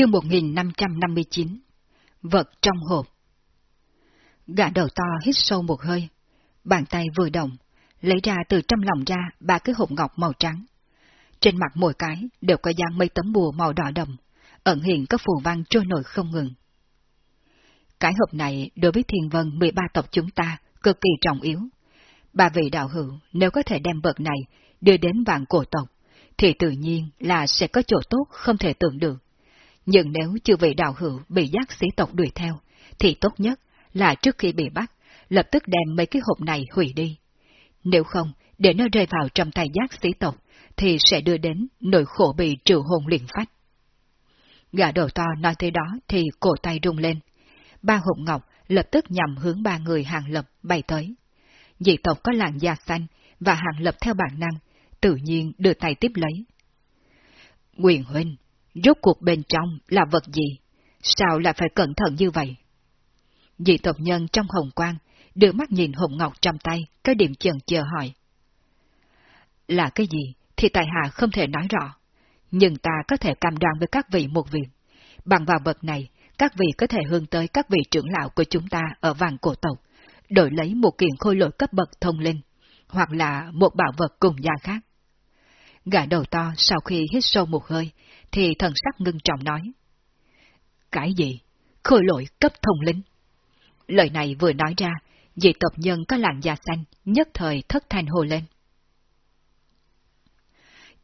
Chương 1559 Vật trong hộp Gã đầu to hít sâu một hơi, bàn tay vừa động, lấy ra từ trong lòng ra ba cái hộp ngọc màu trắng. Trên mặt mỗi cái đều có dán mấy tấm bùa màu đỏ đậm, ẩn hiện các phù văn trôi nổi không ngừng. Cái hộp này đối với thiên vân 13 tộc chúng ta cực kỳ trọng yếu. Ba vị đạo hữu nếu có thể đem vật này đưa đến vạn cổ tộc, thì tự nhiên là sẽ có chỗ tốt không thể tưởng được. Nhưng nếu chưa vị đạo hữu bị giác sĩ tộc đuổi theo, thì tốt nhất là trước khi bị bắt, lập tức đem mấy cái hộp này hủy đi. Nếu không, để nó rơi vào trong tay giác sĩ tộc, thì sẽ đưa đến nỗi khổ bị trừ hồn liền phách. Gã đầu to nói thế đó thì cổ tay rung lên. Ba hộp ngọc lập tức nhằm hướng ba người hàng lập bay tới. Dị tộc có làn da xanh và hàng lập theo bản năng, tự nhiên đưa tay tiếp lấy. Quyền huynh, rốt cuộc bên trong là vật gì? Sao lại phải cẩn thận như vậy? Dị tộc nhân trong hồng quang, đưa mắt nhìn hồng ngọc trong tay, có điểm chần chờ hỏi. Là cái gì thì tài hạ không thể nói rõ, nhưng ta có thể cam đoan với các vị một việc. Bằng vào vật này, các vị có thể hướng tới các vị trưởng lão của chúng ta ở vàng cổ tộc, đổi lấy một kiện khôi lỗi cấp bậc thông linh, hoặc là một bảo vật cùng gia khác. Gã đầu to sau khi hít sâu một hơi, thì thần sắc ngưng trọng nói. Cái gì? Khôi lỗi cấp thông linh? Lời này vừa nói ra, dị tộc nhân có làn da xanh, nhất thời thất thanh hồ lên.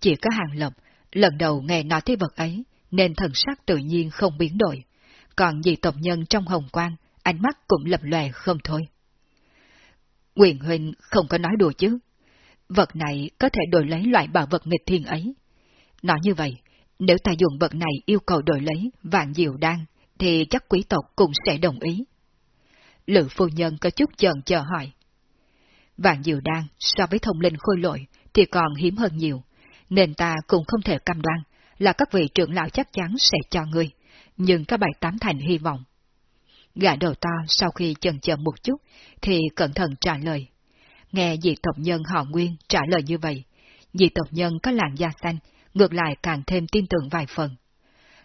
Chỉ có hàng lập, lần đầu nghe nói tới vật ấy, nên thần sắc tự nhiên không biến đổi. Còn dị tộc nhân trong hồng quang, ánh mắt cũng lập lòe không thôi. Quyền huynh không có nói đùa chứ. Vật này có thể đổi lấy loại bảo vật nghịch thiên ấy. Nói như vậy, nếu ta dùng vật này yêu cầu đổi lấy vạn diệu đan, thì chắc quý tộc cũng sẽ đồng ý. Lữ phu nhân có chút chần chờ hỏi. Vạn diệu đan so với thông linh khôi lội thì còn hiếm hơn nhiều, nên ta cũng không thể cam đoan là các vị trưởng lão chắc chắn sẽ cho ngươi, nhưng các bài tám thành hy vọng. Gã đầu to sau khi chần chờ một chút, thì cẩn thận trả lời. Nghe dị tộc nhân họ Nguyên trả lời như vậy, dị tộc nhân có làn da xanh, ngược lại càng thêm tin tưởng vài phần.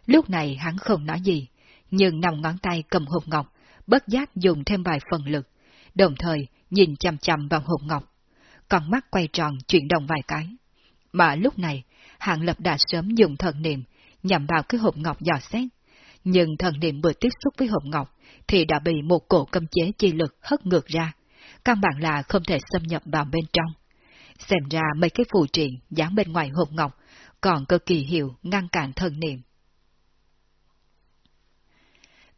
Lúc này hắn không nói gì, nhưng nằm ngón tay cầm hộp ngọc, bất giác dùng thêm vài phần lực, đồng thời nhìn chằm chằm vào hộp ngọc. Con mắt quay tròn chuyển động vài cái. Mà lúc này, Hạng Lập đã sớm dùng thần niệm nhằm vào cái hộp ngọc dò xét. Nhưng thần niệm vừa tiếp xúc với hộp ngọc thì đã bị một cổ cấm chế chi lực hất ngược ra. Căn bản là không thể xâm nhập vào bên trong. Xem ra mấy cái phù triện dán bên ngoài hộp ngọc còn cực kỳ hiệu ngăn cản thần niệm.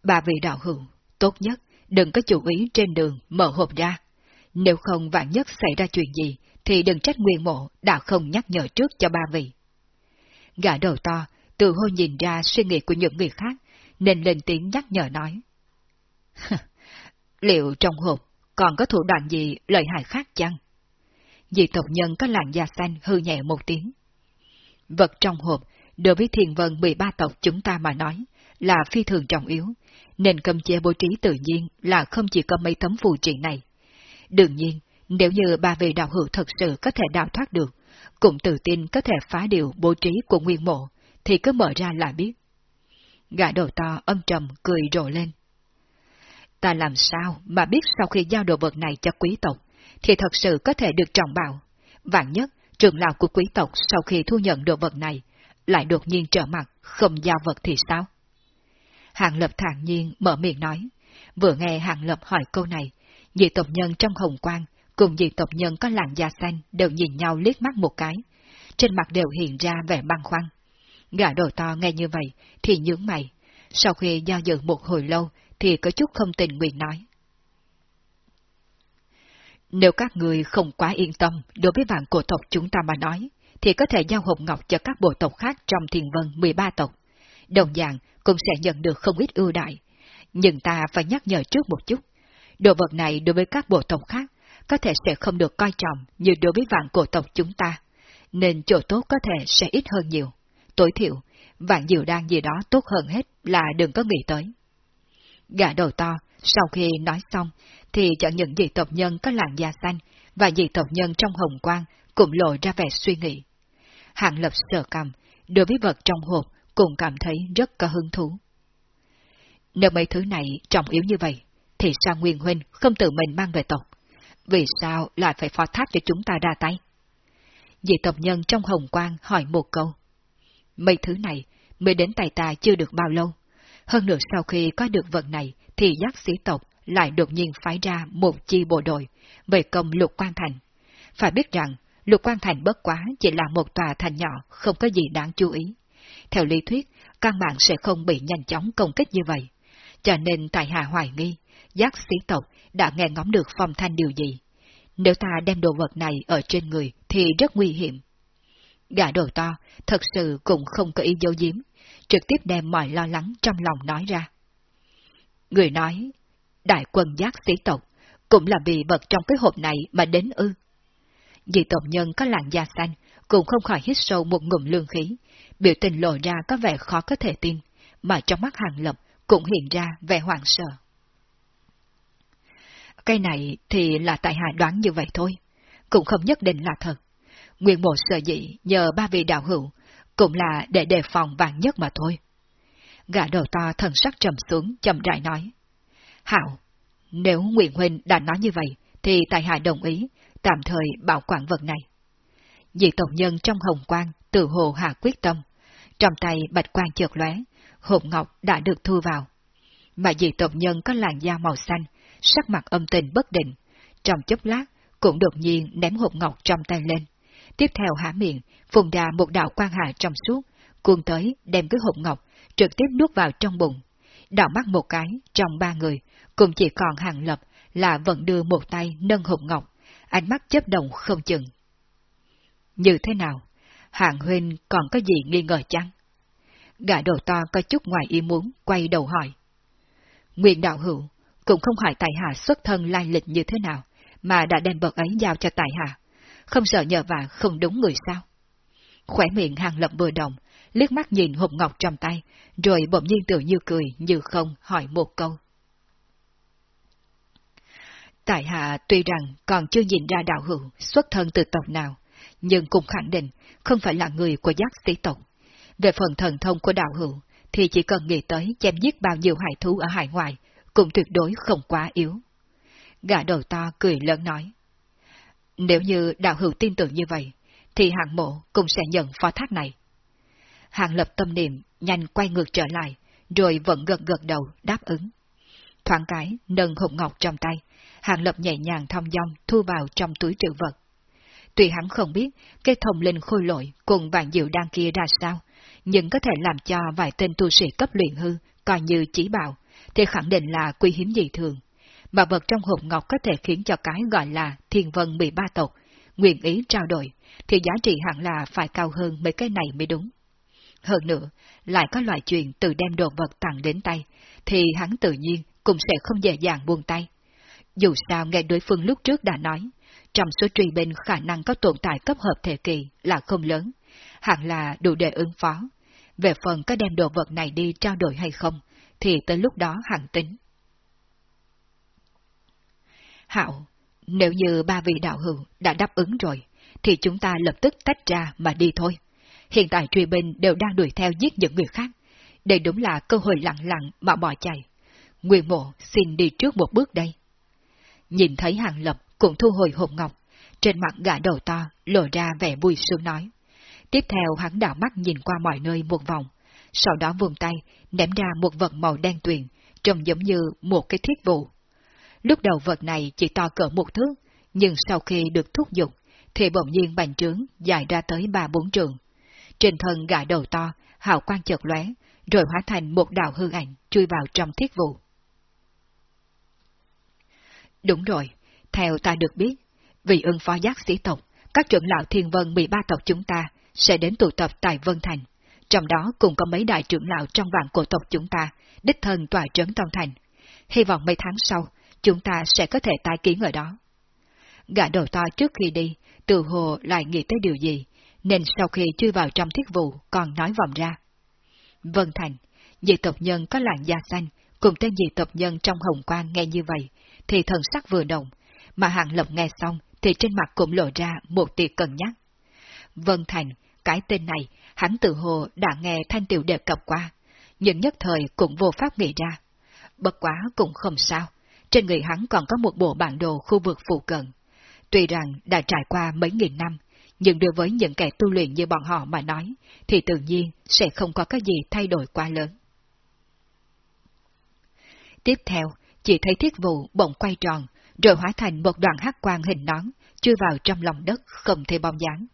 Bà vị đạo hữu, tốt nhất đừng có chủ ý trên đường mở hộp ra. Nếu không vạn nhất xảy ra chuyện gì, thì đừng trách nguyên mộ đã không nhắc nhở trước cho ba vị. Gã đầu to, từ hôi nhìn ra suy nghĩ của những người khác, nên lên tiếng nhắc nhở nói. Liệu trong hộp còn có thủ đoạn gì lợi hại khác chăng? Dị tộc nhân có làn da xanh hư nhẹ một tiếng. Vật trong hộp, đối với thiền vân 13 tộc chúng ta mà nói, là phi thường trọng yếu, nên cầm chế bố trí tự nhiên là không chỉ có mấy tấm phù trị này. Đương nhiên, nếu như ba vị đạo hữu thật sự có thể đào thoát được, cũng tự tin có thể phá điều bố trí của nguyên mộ, thì cứ mở ra là biết. Gã đầu to âm trầm cười rộ lên. Ta làm sao mà biết sau khi giao đồ vật này cho quý tộc, thì thật sự có thể được trọng bảo. Vạn nhất, trường lão của quý tộc sau khi thu nhận đồ vật này, lại đột nhiên trở mặt, không giao vật thì sao? Hàng Lập thản nhiên mở miệng nói. Vừa nghe Hàng Lập hỏi câu này, dị tộc nhân trong hồng quang cùng dị tộc nhân có làn da xanh đều nhìn nhau liếc mắt một cái. Trên mặt đều hiện ra vẻ băn khoăn. Gã đồ to nghe như vậy thì nhướng mày. Sau khi do dự một hồi lâu thì có chút không tình nguyện nói. Nếu các người không quá yên tâm đối với vạn cổ tộc chúng ta mà nói, thì có thể giao hộp ngọc cho các bộ tộc khác trong thiền vân 13 tộc. Đồng dạng cũng sẽ nhận được không ít ưu đại. Nhưng ta phải nhắc nhở trước một chút. Đồ vật này đối với các bộ tộc khác có thể sẽ không được coi trọng như đối với vạn cổ tộc chúng ta, nên chỗ tốt có thể sẽ ít hơn nhiều. Tối thiểu, vạn diệu đan gì đó tốt hơn hết là đừng có nghĩ tới. Gã đầu to, sau khi nói xong, thì chẳng những dị tộc nhân có làn da xanh và dị tộc nhân trong hồng quang cũng lộ ra vẻ suy nghĩ. Hạng lập sờ cầm, đối với vật trong hộp cũng cảm thấy rất có hứng thú. Nếu mấy thứ này trọng yếu như vậy, thì sao Nguyên Huynh không tự mình mang về tộc? Vì sao lại phải phó thác cho chúng ta ra tay? Dị tộc nhân trong hồng quang hỏi một câu. Mấy thứ này mới đến tay ta chưa được bao lâu. Hơn nữa sau khi có được vật này, thì giác sĩ tộc lại đột nhiên phái ra một chi bộ đội về công lục quan thành. Phải biết rằng, lục quan thành bất quá chỉ là một tòa thành nhỏ, không có gì đáng chú ý. Theo lý thuyết, căn bản sẽ không bị nhanh chóng công kích như vậy. Cho nên tại hà hoài nghi, giác sĩ tộc đã nghe ngóng được phong thanh điều gì. Nếu ta đem đồ vật này ở trên người thì rất nguy hiểm. Gã đồ to thật sự cũng không có ý dấu giếm, trực tiếp đem mọi lo lắng trong lòng nói ra. Người nói, đại quân giác sĩ tộc cũng là vì vật trong cái hộp này mà đến ư. Dị tộc nhân có làn da xanh, cũng không khỏi hít sâu một ngụm lương khí, biểu tình lộ ra có vẻ khó có thể tin, mà trong mắt hàng lập cũng hiện ra vẻ hoảng sợ. Cái này thì là tại hạ đoán như vậy thôi, cũng không nhất định là thật. Nguyên một sợ dị nhờ ba vị đạo hữu, cũng là để đề phòng vàng nhất mà thôi. Gã đầu to thần sắc trầm xuống, chậm rãi nói. Hảo, nếu Nguyễn Huynh đã nói như vậy, thì tại hạ đồng ý, tạm thời bảo quản vật này. Dị tộc nhân trong hồng quang tự hồ hạ quyết tâm. Trong tay bạch quang chợt lóe, hộp ngọc đã được thu vào. Mà dị tộc nhân có làn da màu xanh, sắc mặt âm tình bất định. Trong chốc lát, cũng đột nhiên ném hộp ngọc trong tay lên. Tiếp theo há miệng, phùng đà một đạo quang hạ trong suốt, cuồng tới đem cái hộp ngọc, trực tiếp nuốt vào trong bụng. Đảo mắt một cái, trong ba người, cũng chỉ còn hàng lập là vẫn đưa một tay nâng hộp ngọc, ánh mắt chấp động không chừng. Như thế nào? Hạng huynh còn có gì nghi ngờ chăng? Gã đồ to có chút ngoài ý muốn, quay đầu hỏi. Nguyện đạo hữu, cũng không hỏi tài hạ xuất thân lai lịch như thế nào, mà đã đem vật ấy giao cho tài hạ. Không sợ nhờ vả không đúng người sao? Khỏe miệng hàng lập vừa động, liếc mắt nhìn hộp ngọc trong tay, rồi bỗng nhiên tự như cười, như không hỏi một câu. Tại hạ tuy rằng còn chưa nhìn ra đạo hữu xuất thân từ tộc nào, nhưng cũng khẳng định không phải là người của giác sĩ tộc. Về phần thần thông của đạo hữu, thì chỉ cần nghĩ tới chém giết bao nhiêu hải thú ở hải ngoại, cũng tuyệt đối không quá yếu. Gã đầu to cười lớn nói. Nếu như đạo hữu tin tưởng như vậy, thì hạng mộ cũng sẽ nhận phó thác này. Hạng lập tâm niệm, nhanh quay ngược trở lại, rồi vẫn gật gật đầu, đáp ứng. Thoáng cái, nâng hộp ngọc trong tay, hạng lập nhẹ nhàng thong dong thu vào trong túi trữ vật. Tuy hắn không biết cái thông linh khôi lội cùng vạn diệu đan kia ra sao, nhưng có thể làm cho vài tên tu sĩ cấp luyện hư coi như chỉ bảo, thì khẳng định là quý hiếm dị thường. Mà vật trong hộp ngọc có thể khiến cho cái gọi là thiên vân 13 tộc, nguyện ý trao đổi, thì giá trị hẳn là phải cao hơn mấy cái này mới đúng. Hơn nữa, lại có loại chuyện từ đem đồ vật tặng đến tay, thì hắn tự nhiên cũng sẽ không dễ dàng buông tay. Dù sao nghe đối phương lúc trước đã nói, trong số truy binh khả năng có tồn tại cấp hợp thể kỳ là không lớn, hẳn là đủ để ứng phó. Về phần có đem đồ vật này đi trao đổi hay không, thì tới lúc đó hẳn tính. Hạo, nếu như ba vị đạo hữu đã đáp ứng rồi, thì chúng ta lập tức tách ra mà đi thôi. Hiện tại truy binh đều đang đuổi theo giết những người khác. Đây đúng là cơ hội lặng lặng mà bỏ chạy. Nguyên mộ xin đi trước một bước đây. Nhìn thấy hàng lập cũng thu hồi hộp ngọc, trên mặt gã đầu to lộ ra vẻ vui sướng nói. Tiếp theo hắn đảo mắt nhìn qua mọi nơi một vòng, sau đó vùng tay ném ra một vật màu đen tuyền, trông giống như một cái thiết vụ. Lúc đầu vật này chỉ to cỡ một thước, nhưng sau khi được thúc giục, thì bỗng nhiên bành trướng dài ra tới ba bốn trường. Trên thân gã đầu to, hào quang chợt lóe, rồi hóa thành một đạo hư ảnh chui vào trong thiết vụ. Đúng rồi, theo ta được biết, vì ưng phó giác sĩ tộc, các trưởng lão thiên vân 13 tộc chúng ta sẽ đến tụ tập tại Vân Thành. Trong đó cũng có mấy đại trưởng lão trong vạn cổ tộc chúng ta, đích thân tòa trấn Tông Thành. Hy vọng mấy tháng sau, chúng ta sẽ có thể tái kiến ở đó. Gã đầu to trước khi đi, từ hồ lại nghĩ tới điều gì, nên sau khi chui vào trong thiết vụ còn nói vòng ra. Vân Thành, dị tộc nhân có làn da xanh, cùng tên dị tộc nhân trong hồng quang nghe như vậy, thì thần sắc vừa động, mà hạng lộc nghe xong thì trên mặt cũng lộ ra một tia cân nhắc. Vân Thành, cái tên này hắn tự hồ đã nghe thanh tiểu đề cập qua, nhưng nhất thời cũng vô pháp nghĩ ra. Bất quá cũng không sao, trên người hắn còn có một bộ bản đồ khu vực phụ cận. Tuy rằng đã trải qua mấy nghìn năm, nhưng đối với những kẻ tu luyện như bọn họ mà nói, thì tự nhiên sẽ không có cái gì thay đổi quá lớn. Tiếp theo, chỉ thấy thiết vụ bỗng quay tròn, rồi hóa thành một đoàn hắc quang hình nón, chui vào trong lòng đất không thể bong dáng.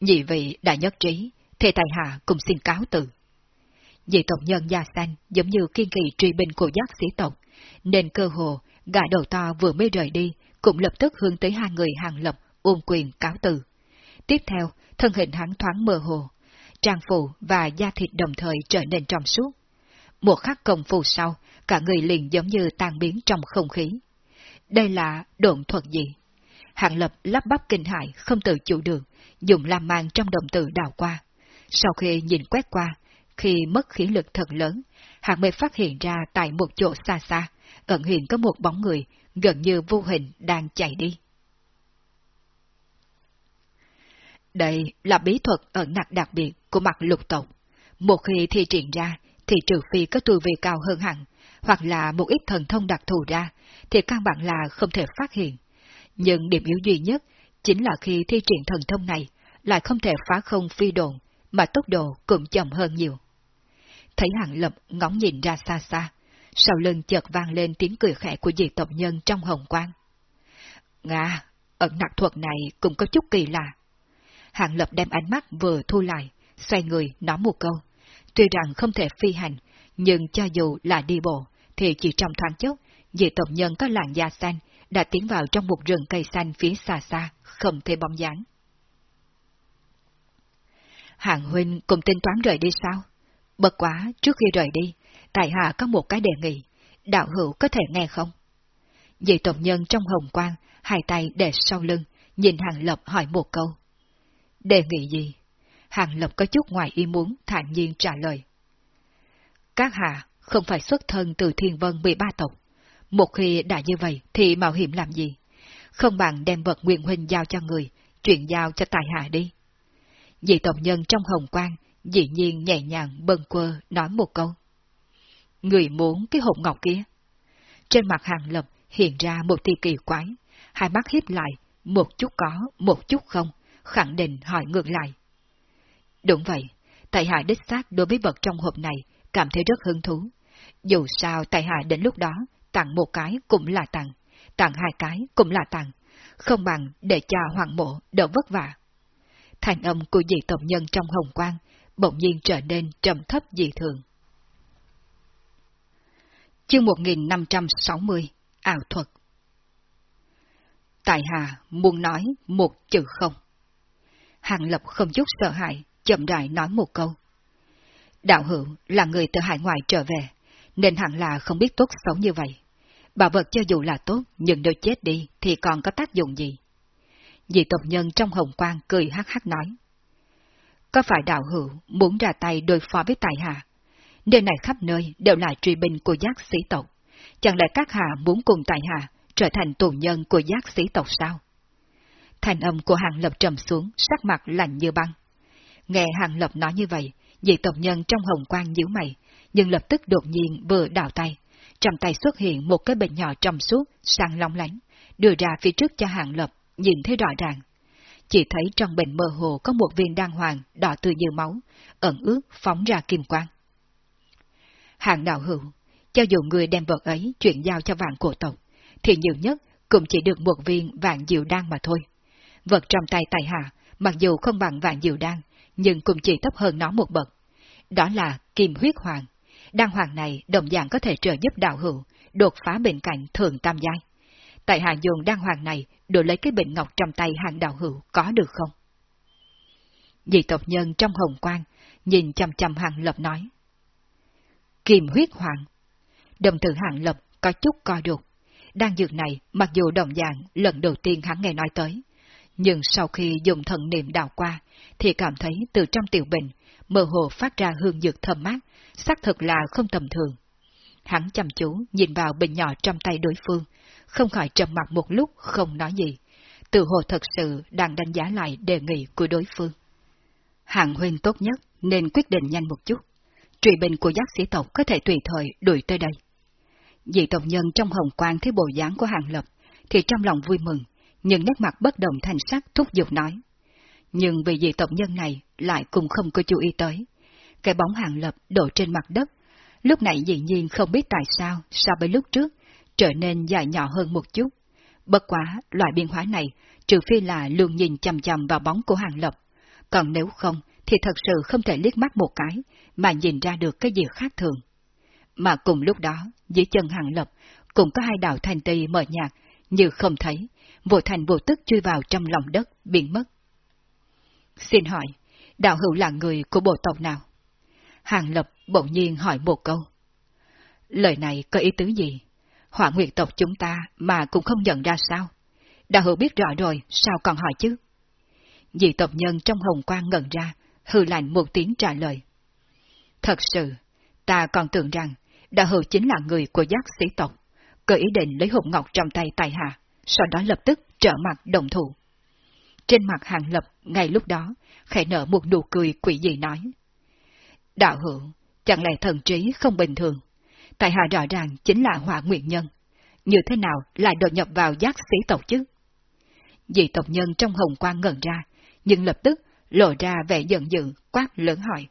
Nhị vị đã nhất trí, thì tài hạ cùng xin cáo từ. Dị tộc nhân da xanh giống như kiên kỳ truy binh của giác sĩ tộc, nên cơ hồ gã đầu to vừa mới rời đi cũng lập tức hướng tới hai người hàng lập ôm quyền cáo từ. Tiếp theo, thân hình hắn thoáng mơ hồ, trang phụ và da thịt đồng thời trở nên trong suốt. Một khắc công phu sau, cả người liền giống như tan biến trong không khí. Đây là độn thuật gì? Hạng lập lắp bắp kinh hại không tự chủ được, dùng làm mang trong đồng tử đào qua. Sau khi nhìn quét qua, khi mất khí lực thật lớn, hạng mới phát hiện ra tại một chỗ xa xa, ẩn hiện có một bóng người gần như vô hình đang chạy đi. Đây là bí thuật ẩn nặc đặc biệt của mặt lục tộc. Một khi thi triển ra, thì trừ phi có tu vi cao hơn hẳn, hoặc là một ít thần thông đặc thù ra, thì căn bản là không thể phát hiện. Nhưng điểm yếu duy nhất chính là khi thi triển thần thông này, lại không thể phá không phi đồn, mà tốc độ cũng chậm hơn nhiều. Thấy hạng lập ngóng nhìn ra xa xa, sau lưng chợt vang lên tiếng cười khẽ của dị tộc nhân trong hồng quang. Nga, ẩn nặc thuật này cũng có chút kỳ lạ. hạng lập đem ánh mắt vừa thu lại, xoay người nói một câu. Tuy rằng không thể phi hành, nhưng cho dù là đi bộ, thì chỉ trong thoáng chốc, dị tộc nhân có làn da xanh đã tiến vào trong một rừng cây xanh phía xa xa, không thể bóng dáng. Hàng huynh cùng tính toán rời đi sao? Bất quá, trước khi rời đi, tại hạ có một cái đề nghị, đạo hữu có thể nghe không? Dị tộc nhân trong hồng quang, hai tay để sau lưng, nhìn hàng lập hỏi một câu. Đề nghị gì? Hàng Lập có chút ngoài ý muốn thản nhiên trả lời. Các hạ không phải xuất thân từ thiên vân 13 tộc. Một khi đã như vậy thì mạo hiểm làm gì? Không bằng đem vật nguyện huynh giao cho người, chuyển giao cho tài hạ đi. Dị tộc nhân trong hồng quang dĩ nhiên nhẹ nhàng bâng quơ nói một câu. Người muốn cái hộp ngọc kia. Trên mặt hàng lập hiện ra một tia kỳ quái, hai mắt hiếp lại, một chút có, một chút không, khẳng định hỏi ngược lại. Đúng vậy, tại hạ đích xác đối với vật trong hộp này cảm thấy rất hứng thú. Dù sao tại hạ đến lúc đó tặng một cái cũng là tặng, tặng hai cái cũng là tặng, không bằng để cha hoàng mộ đỡ vất vả. Thành âm của dị tộc nhân trong hồng quang bỗng nhiên trở nên trầm thấp dị thường. Chương 1560 Ảo thuật Tại Hà muốn nói một chữ không. Hàng Lập không chút sợ hãi, chậm rãi nói một câu. Đạo hữu là người từ hải ngoại trở về, nên hẳn là không biết tốt xấu như vậy. Bảo vật cho dù là tốt, nhưng nếu chết đi thì còn có tác dụng gì? Dị tộc nhân trong hồng quang cười hắc hắc nói. Có phải đạo hữu muốn ra tay đối phó với tài hạ? Nơi này khắp nơi đều là truy binh của giác sĩ tộc. Chẳng lẽ các hạ muốn cùng tài hạ trở thành tù nhân của giác sĩ tộc sao? Thành âm của hàng lập trầm xuống, sắc mặt lạnh như băng. Nghe hàng lập nói như vậy, dị tộc nhân trong hồng quang nhíu mày, nhưng lập tức đột nhiên vừa đào tay. Trong tay xuất hiện một cái bình nhỏ trong suốt, sang long lánh, đưa ra phía trước cho hàng lập, nhìn thấy rõ ràng. Chỉ thấy trong bệnh mơ hồ có một viên đan hoàng đỏ tươi như máu, ẩn ướt phóng ra kim quang. Hàng đạo hữu, cho dù người đem vật ấy chuyển giao cho vạn cổ tộc, thì nhiều nhất cũng chỉ được một viên vạn diệu đan mà thôi. Vật trong tay tài hạ, mặc dù không bằng vạn diệu đan, nhưng cũng chỉ thấp hơn nó một bậc. Đó là kim huyết hoàng. Đan hoàng này đồng dạng có thể trợ giúp đạo hữu, đột phá bệnh cảnh thường tam giai. Tại hạ dùng đang hoàng này đổi lấy cái bệnh ngọc trong tay hàng đạo hữu có được không? Dị tộc nhân trong hồng quang, nhìn chăm chăm hàng lập nói. kiềm huyết hoàng. Đồng tử hàng lập có chút coi đục Đan dược này mặc dù đồng dạng lần đầu tiên hắn nghe nói tới, nhưng sau khi dùng thần niệm đào qua, thì cảm thấy từ trong tiểu bình, mơ hồ phát ra hương dược thơm mát, xác thực là không tầm thường. Hắn chăm chú nhìn vào bình nhỏ trong tay đối phương, không khỏi trầm mặt một lúc không nói gì, tự hồ thật sự đang đánh giá lại đề nghị của đối phương. hạng huynh tốt nhất nên quyết định nhanh một chút. Truy bình của giác sĩ tộc có thể tùy thời đuổi tới đây. Dị tộc nhân trong hồng quang thấy bộ dáng của hàng lập, thì trong lòng vui mừng, nhưng nét mặt bất động thành sắc thúc giục nói. Nhưng vì dị tộc nhân này lại cùng không có chú ý tới. Cái bóng hàng lập đổ trên mặt đất, lúc này dĩ nhiên không biết tại sao so với lúc trước, trở nên dài nhỏ hơn một chút. Bất quá, loại biến hóa này, trừ phi là luôn nhìn chầm chầm vào bóng của hàng lập, còn nếu không, thì thật sự không thể liếc mắt một cái, mà nhìn ra được cái gì khác thường. Mà cùng lúc đó, dưới chân hàng lập, cũng có hai đạo thanh tì mờ nhạt, như không thấy, vô thành vô tức chui vào trong lòng đất, biến mất. Xin hỏi, đạo hữu là người của bộ tộc nào? Hàng lập bỗng nhiên hỏi một câu. Lời này có ý tứ gì? Hỏa nguyệt tộc chúng ta mà cũng không nhận ra sao? Đạo hữu biết rõ rồi, sao còn hỏi chứ? Dị tộc nhân trong hồng quang ngẩn ra, hư lạnh một tiếng trả lời. Thật sự, ta còn tưởng rằng đạo hữu chính là người của giác sĩ tộc, cơ ý định lấy hộp ngọc trong tay tài hạ, sau đó lập tức trở mặt đồng thủ. Trên mặt hàng lập ngay lúc đó, khẽ nở một nụ cười quỷ dị nói. Đạo hữu, chẳng lẽ thần trí không bình thường? Tại hạ rõ ràng chính là hỏa nguyện nhân. Như thế nào lại đột nhập vào giác sĩ tộc chứ? Dị tộc nhân trong hồng quang ngẩn ra, nhưng lập tức lộ ra vẻ giận dữ, quát lớn hỏi.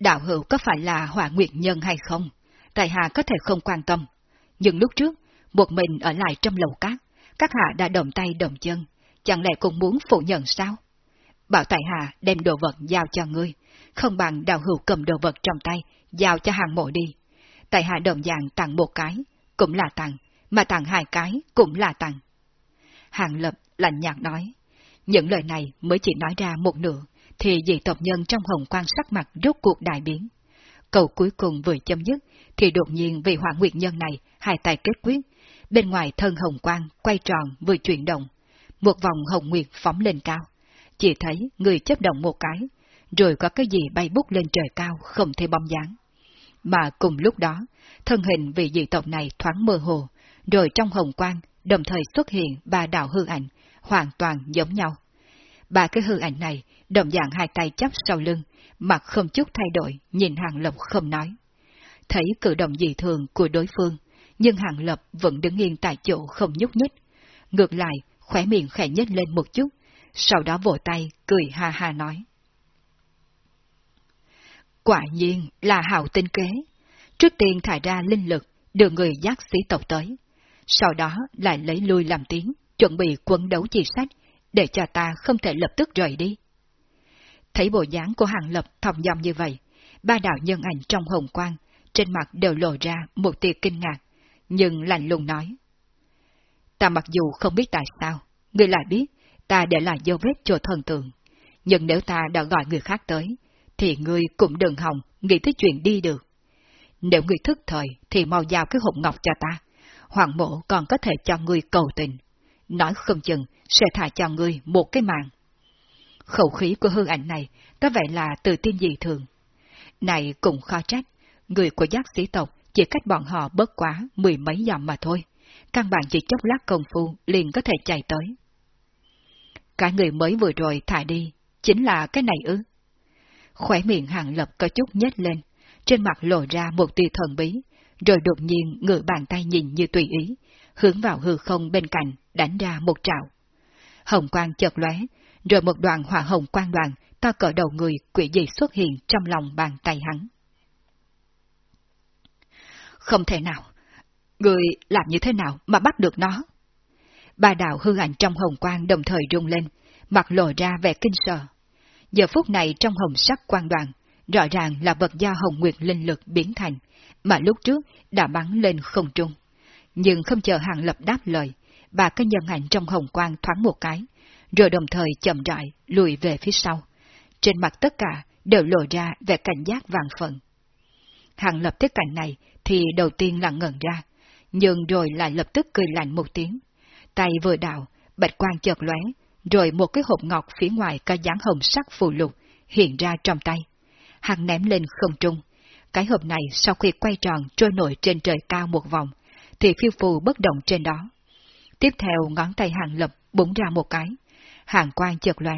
Đạo hữu có phải là hỏa nguyện nhân hay không? Tại hạ có thể không quan tâm. Nhưng lúc trước, một mình ở lại trong lầu cát, các hạ đã đồng tay đồng chân, chẳng lẽ cũng muốn phủ nhận sao? Bảo tại hạ đem đồ vật giao cho ngươi, không bằng đào hữu cầm đồ vật trong tay, giao cho hàng mộ đi. Tại hạ đồng dạng tặng một cái, cũng là tặng, mà tặng hai cái cũng là tặng. Hàng lập lạnh nhạt nói, những lời này mới chỉ nói ra một nửa, thì dị tộc nhân trong hồng quan sắc mặt rốt cuộc đại biến. Cầu cuối cùng vừa chấm dứt, thì đột nhiên vì hỏa nguyệt nhân này hai tay kết quyết, bên ngoài thân hồng quang quay tròn vừa chuyển động, một vòng hồng nguyệt phóng lên cao. Chỉ thấy người chấp động một cái, rồi có cái gì bay bút lên trời cao không thể bóng dáng. Mà cùng lúc đó, thân hình vị dị tộc này thoáng mơ hồ, rồi trong hồng quang đồng thời xuất hiện ba đạo hư ảnh, hoàn toàn giống nhau. Ba cái hư ảnh này đồng dạng hai tay chắp sau lưng, mặt không chút thay đổi, nhìn Hàng Lập không nói. Thấy cử động dị thường của đối phương, nhưng Hàng Lập vẫn đứng yên tại chỗ không nhúc nhích. Ngược lại, khóe miệng khẽ nhếch lên một chút, sau đó vỗ tay, cười ha ha nói. Quả nhiên là hào tinh kế. Trước tiên thải ra linh lực, đưa người giác sĩ tộc tới. Sau đó lại lấy lui làm tiếng, chuẩn bị quân đấu chi sách, để cho ta không thể lập tức rời đi. Thấy bộ dáng của hàng lập thòng dòng như vậy, ba đạo nhân ảnh trong hồng quang, trên mặt đều lộ ra một tia kinh ngạc, nhưng lạnh lùng nói. Ta mặc dù không biết tại sao, người lại biết, ta để lại dấu vết cho thần tượng. Nhưng nếu ta đã gọi người khác tới, thì ngươi cũng đừng hòng nghĩ tới chuyện đi được. Nếu ngươi thức thời thì mau giao cái hộp ngọc cho ta, hoàng mộ còn có thể cho ngươi cầu tình. Nói không chừng sẽ thả cho ngươi một cái mạng. Khẩu khí của hương ảnh này có vẻ là tự tin dị thường. Này cũng khó trách, người của giác sĩ tộc chỉ cách bọn họ bớt quá mười mấy dặm mà thôi. Căn bản chỉ chốc lát công phu liền có thể chạy tới. Cả người mới vừa rồi thả đi, chính là cái này ư. Khỏe miệng hàng lập có chút nhếch lên, trên mặt lộ ra một tia thần bí, rồi đột nhiên ngửa bàn tay nhìn như tùy ý, hướng vào hư không bên cạnh, đánh ra một trạo. Hồng quang chợt lóe, rồi một đoàn hỏa hồng quang đoàn to cỡ đầu người quỷ dị xuất hiện trong lòng bàn tay hắn. Không thể nào, người làm như thế nào mà bắt được nó? Ba đạo hư ảnh trong hồng quang đồng thời rung lên, mặt lộ ra vẻ kinh sợ. Giờ phút này trong hồng sắc quang đoàn, rõ ràng là vật do hồng nguyệt linh lực biến thành, mà lúc trước đã bắn lên không trung. Nhưng không chờ hàng lập đáp lời, bà cái nhân ảnh trong hồng quang thoáng một cái, rồi đồng thời chậm rãi lùi về phía sau. Trên mặt tất cả đều lộ ra vẻ cảnh giác vàng phận. Hàng lập thế cảnh này thì đầu tiên là ngẩn ra, nhưng rồi lại lập tức cười lạnh một tiếng. Tay vừa đảo, bạch quang chợt lóe, rồi một cái hộp ngọc phía ngoài có dáng hồng sắc phù lục hiện ra trong tay. Hắn ném lên không trung. Cái hộp này sau khi quay tròn trôi nổi trên trời cao một vòng, thì phiêu phù bất động trên đó. Tiếp theo ngón tay hàng lập búng ra một cái. Hàng quang chợt lóe,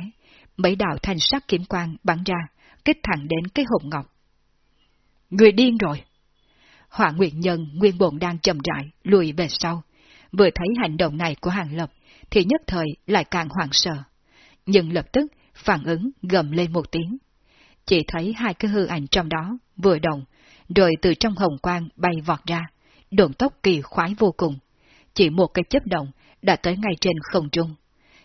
mấy đạo thanh sắc kiếm quang bắn ra, kích thẳng đến cái hộp ngọc. Người điên rồi! Hỏa Nguyệt Nhân nguyên bổn đang chậm rãi, lùi về sau. Vừa thấy hành động này của Hàng Lập, thì nhất thời lại càng hoảng sợ. Nhưng lập tức phản ứng gầm lên một tiếng. Chỉ thấy hai cái hư ảnh trong đó vừa động, rồi từ trong hồng quang bay vọt ra, độn tốc kỳ khoái vô cùng. Chỉ một cái chấp động đã tới ngay trên không trung.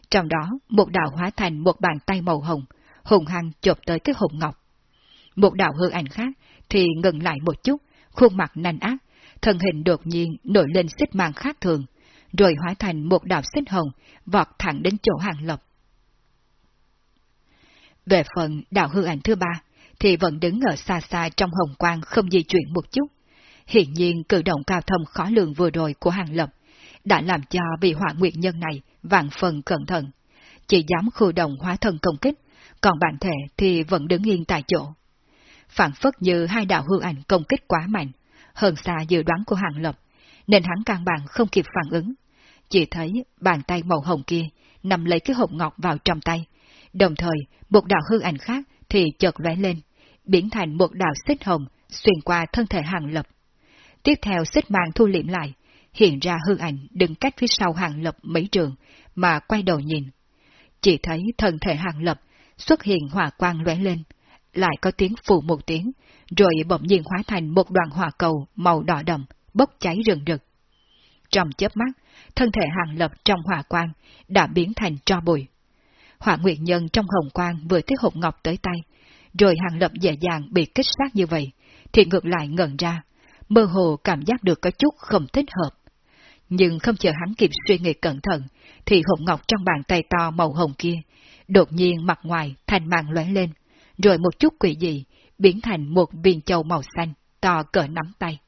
Trong đó, một đạo hóa thành một bàn tay màu hồng, hùng hăng chộp tới cái hồng ngọc. Một đạo hư ảnh khác thì ngừng lại một chút, khuôn mặt nanh ác, thân hình đột nhiên nổi lên xích mang khác thường, rồi hóa thành một đạo xích hồng, vọt thẳng đến chỗ hàng lập. Về phần đạo hư ảnh thứ ba, thì vẫn đứng ở xa xa trong hồng quang không di chuyển một chút. Hiện nhiên cử động cao thâm khó lường vừa rồi của hàng lập, đã làm cho vị hỏa nguyệt nhân này vạn phần cẩn thận. Chỉ dám khu động hóa thân công kích, còn bản thể thì vẫn đứng yên tại chỗ. Phản phất như hai đạo hư ảnh công kích quá mạnh, hơn xa dự đoán của hàng lập, nên hắn căn bản không kịp phản ứng. Chỉ thấy bàn tay màu hồng kia nằm lấy cái hộp ngọc vào trong tay, đồng thời một đạo hư ảnh khác thì chợt lóe lên, biến thành một đạo xích hồng xuyên qua thân thể hàng lập. Tiếp theo xích mang thu liệm lại, hiện ra hư ảnh đứng cách phía sau hàng lập mấy trường, mà quay đầu nhìn. Chỉ thấy thân thể hàng lập xuất hiện hỏa quang lóe lên, lại có tiếng phụ một tiếng, rồi bỗng nhiên hóa thành một đoàn hỏa cầu màu đỏ đậm, bốc cháy rừng rực. Trong chớp mắt, thân thể hàng lập trong hỏa quang đã biến thành tro bụi. Hỏa nguyệt nhân trong hồng quang vừa tiếp hộp ngọc tới tay, rồi hàng lập dễ dàng bị kích sát như vậy, thì ngược lại ngẩn ra, mơ hồ cảm giác được có chút không thích hợp. Nhưng không chờ hắn kịp suy nghĩ cẩn thận, thì hộp ngọc trong bàn tay to màu hồng kia, đột nhiên mặt ngoài thành màn lóe lên, rồi một chút quỷ dị, biến thành một viên châu màu xanh, to cỡ nắm tay.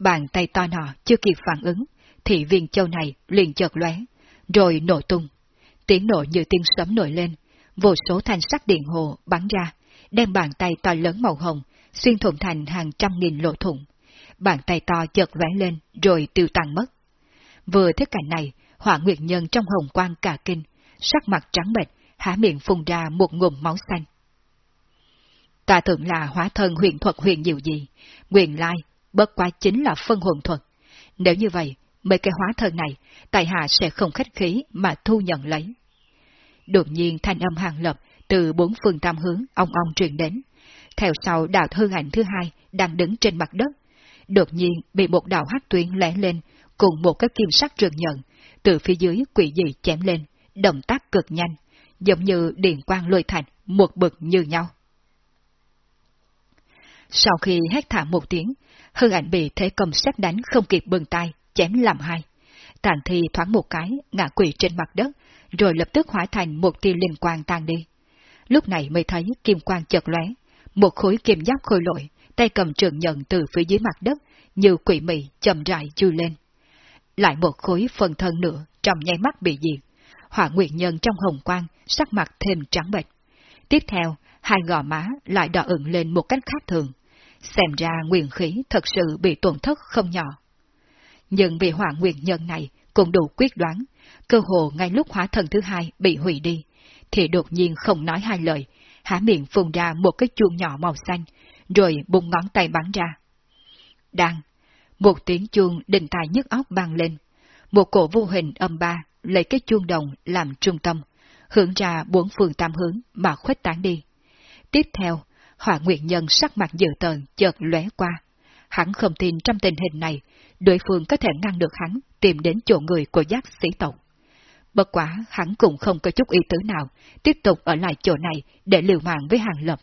Bàn tay to nọ chưa kịp phản ứng, thì viên châu này liền chợt lóe, rồi nổ tung. Tiếng nổ như tiếng sấm nổi lên, vô số thanh sắc điện hồ bắn ra, đem bàn tay to lớn màu hồng, xuyên thủng thành hàng trăm nghìn lỗ thủng. Bàn tay to chợt lóe lên, rồi tiêu tan mất. Vừa thấy cảnh này, hỏa nguyệt nhân trong hồng quang cả kinh, sắc mặt trắng bệch, há miệng phun ra một ngụm máu xanh. Ta tưởng là hóa thân huyền thuật huyền diệu gì, quyền lai, bất quá chính là phân hồn thuật. Nếu như vậy, mấy cái hóa thân này, tại hạ sẽ không khách khí mà thu nhận lấy. Đột nhiên thanh âm hàng lập từ bốn phương tam hướng ông ông truyền đến. Theo sau đạo thư ảnh thứ hai đang đứng trên mặt đất. Đột nhiên bị một đạo hắc tuyến lẻ lên cùng một cái kim sắc trường nhận từ phía dưới quỷ dị chém lên, động tác cực nhanh, giống như điện quang lôi thành, một bực như nhau. Sau khi hét thả một tiếng, Hưng ảnh bị thế cầm xét đánh không kịp bừng tay, chém làm hai. Tàn thi thoáng một cái, ngã quỷ trên mặt đất, rồi lập tức hóa thành một tia linh quang tan đi. Lúc này mới thấy kim quang chợt lóe, một khối kim giáp khôi lội, tay cầm trường nhận từ phía dưới mặt đất, như quỷ mị chậm rãi chui lên. Lại một khối phần thân nữa, trong nháy mắt bị diệt. Hỏa nguyệt nhân trong hồng quang, sắc mặt thêm trắng bệch. Tiếp theo, hai gò má lại đỏ ửng lên một cách khác thường. Xem ra nguyên khí thật sự bị tổn thất không nhỏ. Nhưng bị hỏa nguyệt nhân này cũng đủ quyết đoán, cơ hồ ngay lúc hóa thần thứ hai bị hủy đi, thì đột nhiên không nói hai lời, há miệng phun ra một cái chuông nhỏ màu xanh, rồi bung ngón tay bắn ra. Đang, một tiếng chuông đình tài nhức óc vang lên, một cổ vô hình âm ba lấy cái chuông đồng làm trung tâm, hướng ra bốn phương tam hướng mà khuếch tán đi. Tiếp theo, hỏa nguyện nhân sắc mặt dự tờn chợt lóe qua. Hắn không tin trong tình hình này, đối phương có thể ngăn được hắn tìm đến chỗ người của giác sĩ tộc. Bất quá, hắn cũng không có chút ý tứ nào, tiếp tục ở lại chỗ này để liều mạng với hàng lập.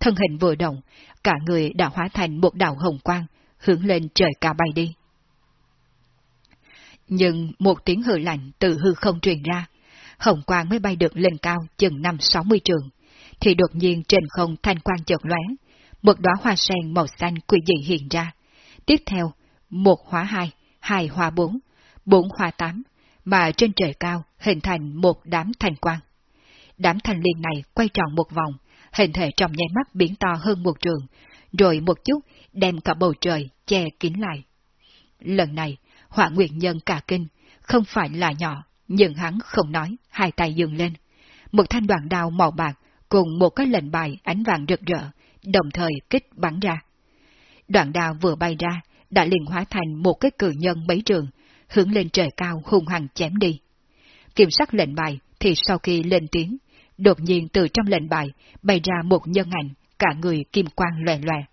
Thân hình vừa động, cả người đã hóa thành một đạo hồng quang, hướng lên trời cao bay đi. Nhưng một tiếng hư lạnh từ hư không truyền ra, hồng quang mới bay được lên cao chừng năm sáu mươi trường, thì đột nhiên trên không thanh quang chợt lóe, một đóa hoa sen màu xanh quỷ dị hiện ra. Tiếp theo, một hóa hai, hai hóa bốn, bốn hóa tám, mà trên trời cao hình thành một đám thanh quang. Đám thanh liên này quay tròn một vòng, hình thể trong nháy mắt biến to hơn một trường, rồi một chút đem cả bầu trời che kín lại. Lần này, hỏa nguyện nhân cả kinh, không phải là nhỏ, nhưng hắn không nói, hai tay dừng lên. Một thanh đoạn đao màu bạc cùng một cái lệnh bài ánh vàng rực rỡ, đồng thời kích bắn ra. Đoạn đao vừa bay ra, đã liền hóa thành một cái cử nhân mấy trường, hướng lên trời cao hung hăng chém đi. Kiểm soát lệnh bài thì sau khi lên tiếng, đột nhiên từ trong lệnh bài bay ra một nhân ảnh, cả người kim quang loè loè.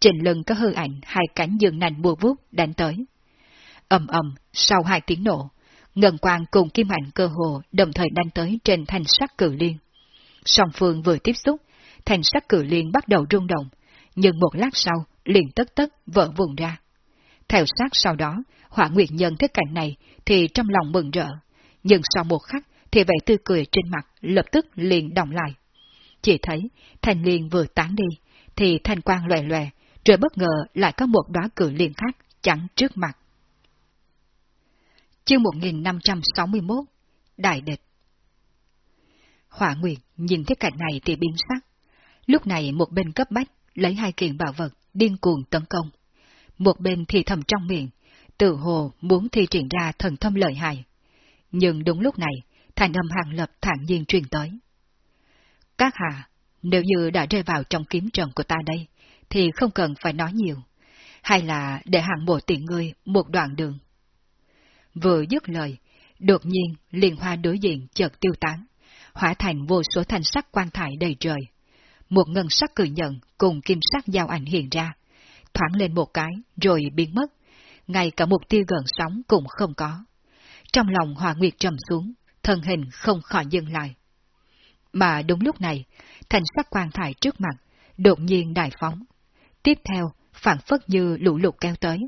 Trên lưng có hư ảnh hai cánh dương nành bùa vút đánh tới. ầm ầm sau hai tiếng nổ, ngân quang cùng kim ảnh cơ hồ đồng thời đánh tới trên thanh sắc cử liên. Song phương vừa tiếp xúc, thành sắc cử liên bắt đầu rung động, nhưng một lát sau liền tất tất vỡ vùng ra. Theo sát sau đó, hỏa nguyệt nhân thấy cảnh này thì trong lòng mừng rỡ, nhưng sau một khắc thì vẻ tươi cười trên mặt lập tức liền đồng lại. Chỉ thấy thành liên vừa tán đi, thì thanh quang loè loè, rồi bất ngờ lại có một đóa cử liên khác chắn trước mặt. Chương 1561 Đại địch Hỏa Nguyệt nhìn thấy cảnh này thì biến sắc. Lúc này một bên cấp bách lấy hai kiện bảo vật điên cuồng tấn công. Một bên thì thầm trong miệng, tự hồ muốn thi triển ra thần thâm lợi hại. Nhưng đúng lúc này, thành âm hàng lập thản nhiên truyền tới. Các hạ, nếu như đã rơi vào trong kiếm trận của ta đây, thì không cần phải nói nhiều. Hay là để hàng bộ tiện ngươi một đoạn đường. Vừa dứt lời, đột nhiên liên hoa đối diện chợt tiêu tán, hóa thành vô số thanh sắc quan thải đầy trời. Một ngân sắc cử nhận cùng kim sắc giao ảnh hiện ra, thoáng lên một cái rồi biến mất, ngay cả một tia gần sóng cũng không có. Trong lòng Hòa Nguyệt trầm xuống, thân hình không khỏi dừng lại. Mà đúng lúc này, thành sắc quan thải trước mặt, đột nhiên đại phóng. Tiếp theo, phản phất như lũ lụt kéo tới.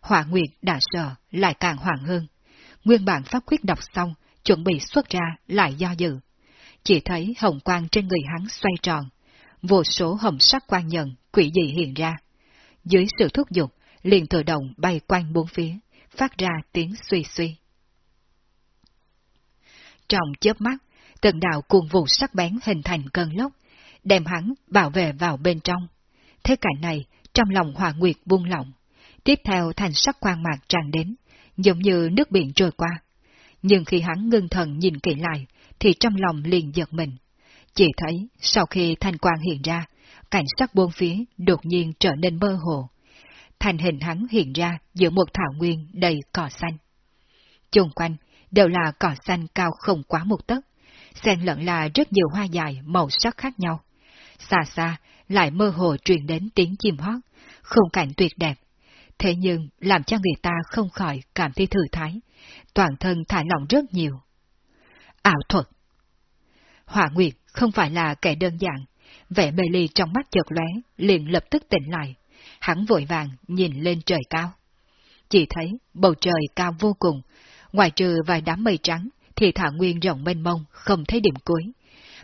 Hỏa Nguyệt đã sợ, lại càng hoảng hơn. Nguyên bản pháp quyết đọc xong, chuẩn bị xuất ra, lại do dự. Chỉ thấy hồng quang trên người hắn xoay tròn, vô số hồng sắc quang nhận, quỷ dị hiện ra. Dưới sự thúc giục, liền tự động bay quanh bốn phía, phát ra tiếng suy suy. Trong chớp mắt, từng đạo cuồng vụ sắc bén hình thành cơn lốc, đem hắn bảo vệ vào bên trong. Thế cảnh này, trong lòng hòa nguyệt buông lỏng, tiếp theo thành sắc quang mạc tràn đến, giống như nước biển trôi qua. Nhưng khi hắn ngưng thần nhìn kỹ lại, thì trong lòng liền giật mình. Chỉ thấy, sau khi thanh quang hiện ra, cảnh sắc bốn phía đột nhiên trở nên mơ hồ. Thành hình hắn hiện ra giữa một thảo nguyên đầy cỏ xanh. Chung quanh đều là cỏ xanh cao không quá một tấc, xen lẫn là rất nhiều hoa dài màu sắc khác nhau. Xa xa lại mơ hồ truyền đến tiếng chim hót, khung cảnh tuyệt đẹp. Thế nhưng làm cho người ta không khỏi cảm thấy thư thái, toàn thân thả lỏng rất nhiều. Ảo thuật Hỏa Nguyệt không phải là kẻ đơn giản, vẻ mê ly trong mắt chợt lóe, liền lập tức tỉnh lại. Hắn vội vàng nhìn lên trời cao. Chỉ thấy bầu trời cao vô cùng, ngoài trừ vài đám mây trắng, thì thả nguyên rộng mênh mông, không thấy điểm cuối.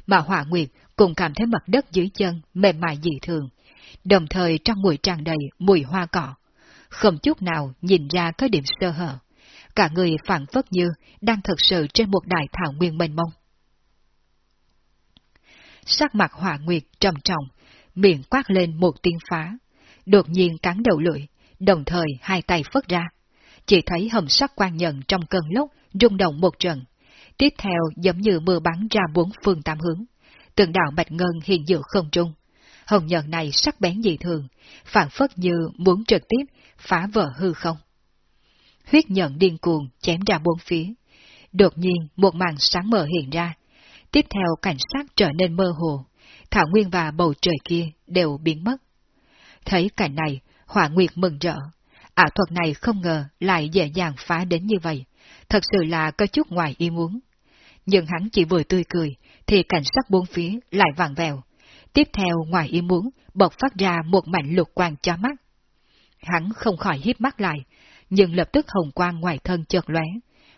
Mà hỏa nguyệt cũng cảm thấy mặt đất dưới chân mềm mại dị thường, đồng thời trong mùi tràn đầy mùi hoa cỏ. Không chút nào nhìn ra có điểm sơ hở. Cả người phản phất như đang thật sự trên một đại thảo nguyên mênh mông. Sắc mặt hỏa nguyệt trầm trọng, miệng quát lên một tiếng phá, đột nhiên cắn đầu lưỡi, đồng thời hai tay phất ra. Chỉ thấy hầm sắc quan nhận trong cơn lốc rung động một trận, tiếp theo giống như mưa bắn ra bốn phương tám hướng. Từng đạo bạch ngân hiện giữa không trung. Hồng nhận này sắc bén dị thường, phản phất như muốn trực tiếp phá vỡ hư không. Huyết nhận điên cuồng chém ra bốn phía. Đột nhiên một màn sáng mờ hiện ra. Tiếp theo cảnh sát trở nên mơ hồ. Thảo Nguyên và bầu trời kia đều biến mất. Thấy cảnh này, Hỏa Nguyệt mừng rỡ. Ảo thuật này không ngờ lại dễ dàng phá đến như vậy. Thật sự là có chút ngoài ý muốn. Nhưng hắn chỉ vừa tươi cười, thì cảnh sắc bốn phía lại vàng vèo. Tiếp theo ngoài ý muốn, bộc phát ra một mảnh lục quang cho mắt. Hắn không khỏi hiếp mắt lại, nhưng lập tức hồng quang ngoài thân chợt lóe,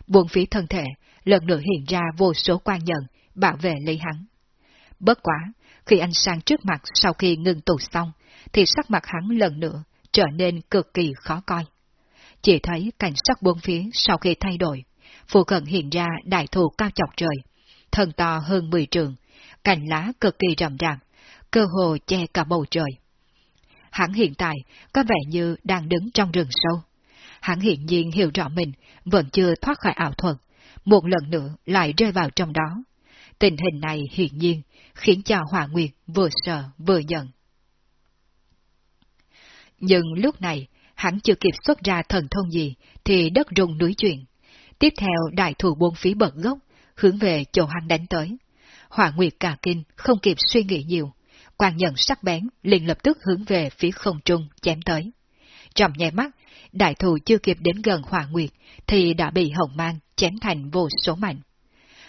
buồn phía thân thể, lần nữa hiện ra vô số quan nhận, bảo vệ lấy hắn. Bất quá, khi anh sang trước mặt sau khi ngừng tù xong, thì sắc mặt hắn lần nữa trở nên cực kỳ khó coi. Chỉ thấy cảnh sắc buông phía sau khi thay đổi, phù cận hiện ra đại thụ cao chọc trời, thân to hơn 10 trường, cành lá cực kỳ rậm rạp, cơ hồ che cả bầu trời. Hắn hiện tại có vẻ như đang đứng trong rừng sâu. Hắn hiện nhiên hiểu rõ mình vẫn chưa thoát khỏi ảo thuật, một lần nữa lại rơi vào trong đó. Tình hình này hiển nhiên khiến cho Hỏa Nguyệt vừa sợ vừa giận. Nhưng lúc này, hắn chưa kịp xuất ra thần thông gì, thì đất rung núi chuyển. Tiếp theo đại thủ buôn phí bật gốc, hướng về chỗ hắn đánh tới. Hỏa Nguyệt cả kinh, không kịp suy nghĩ nhiều. Quan nhận sắc bén, liền lập tức hướng về phía không trung, chém tới. Trong nhẹ mắt, đại thù chưa kịp đến gần Hỏa Nguyệt, thì đã bị hồng mang chém thành vô số mảnh.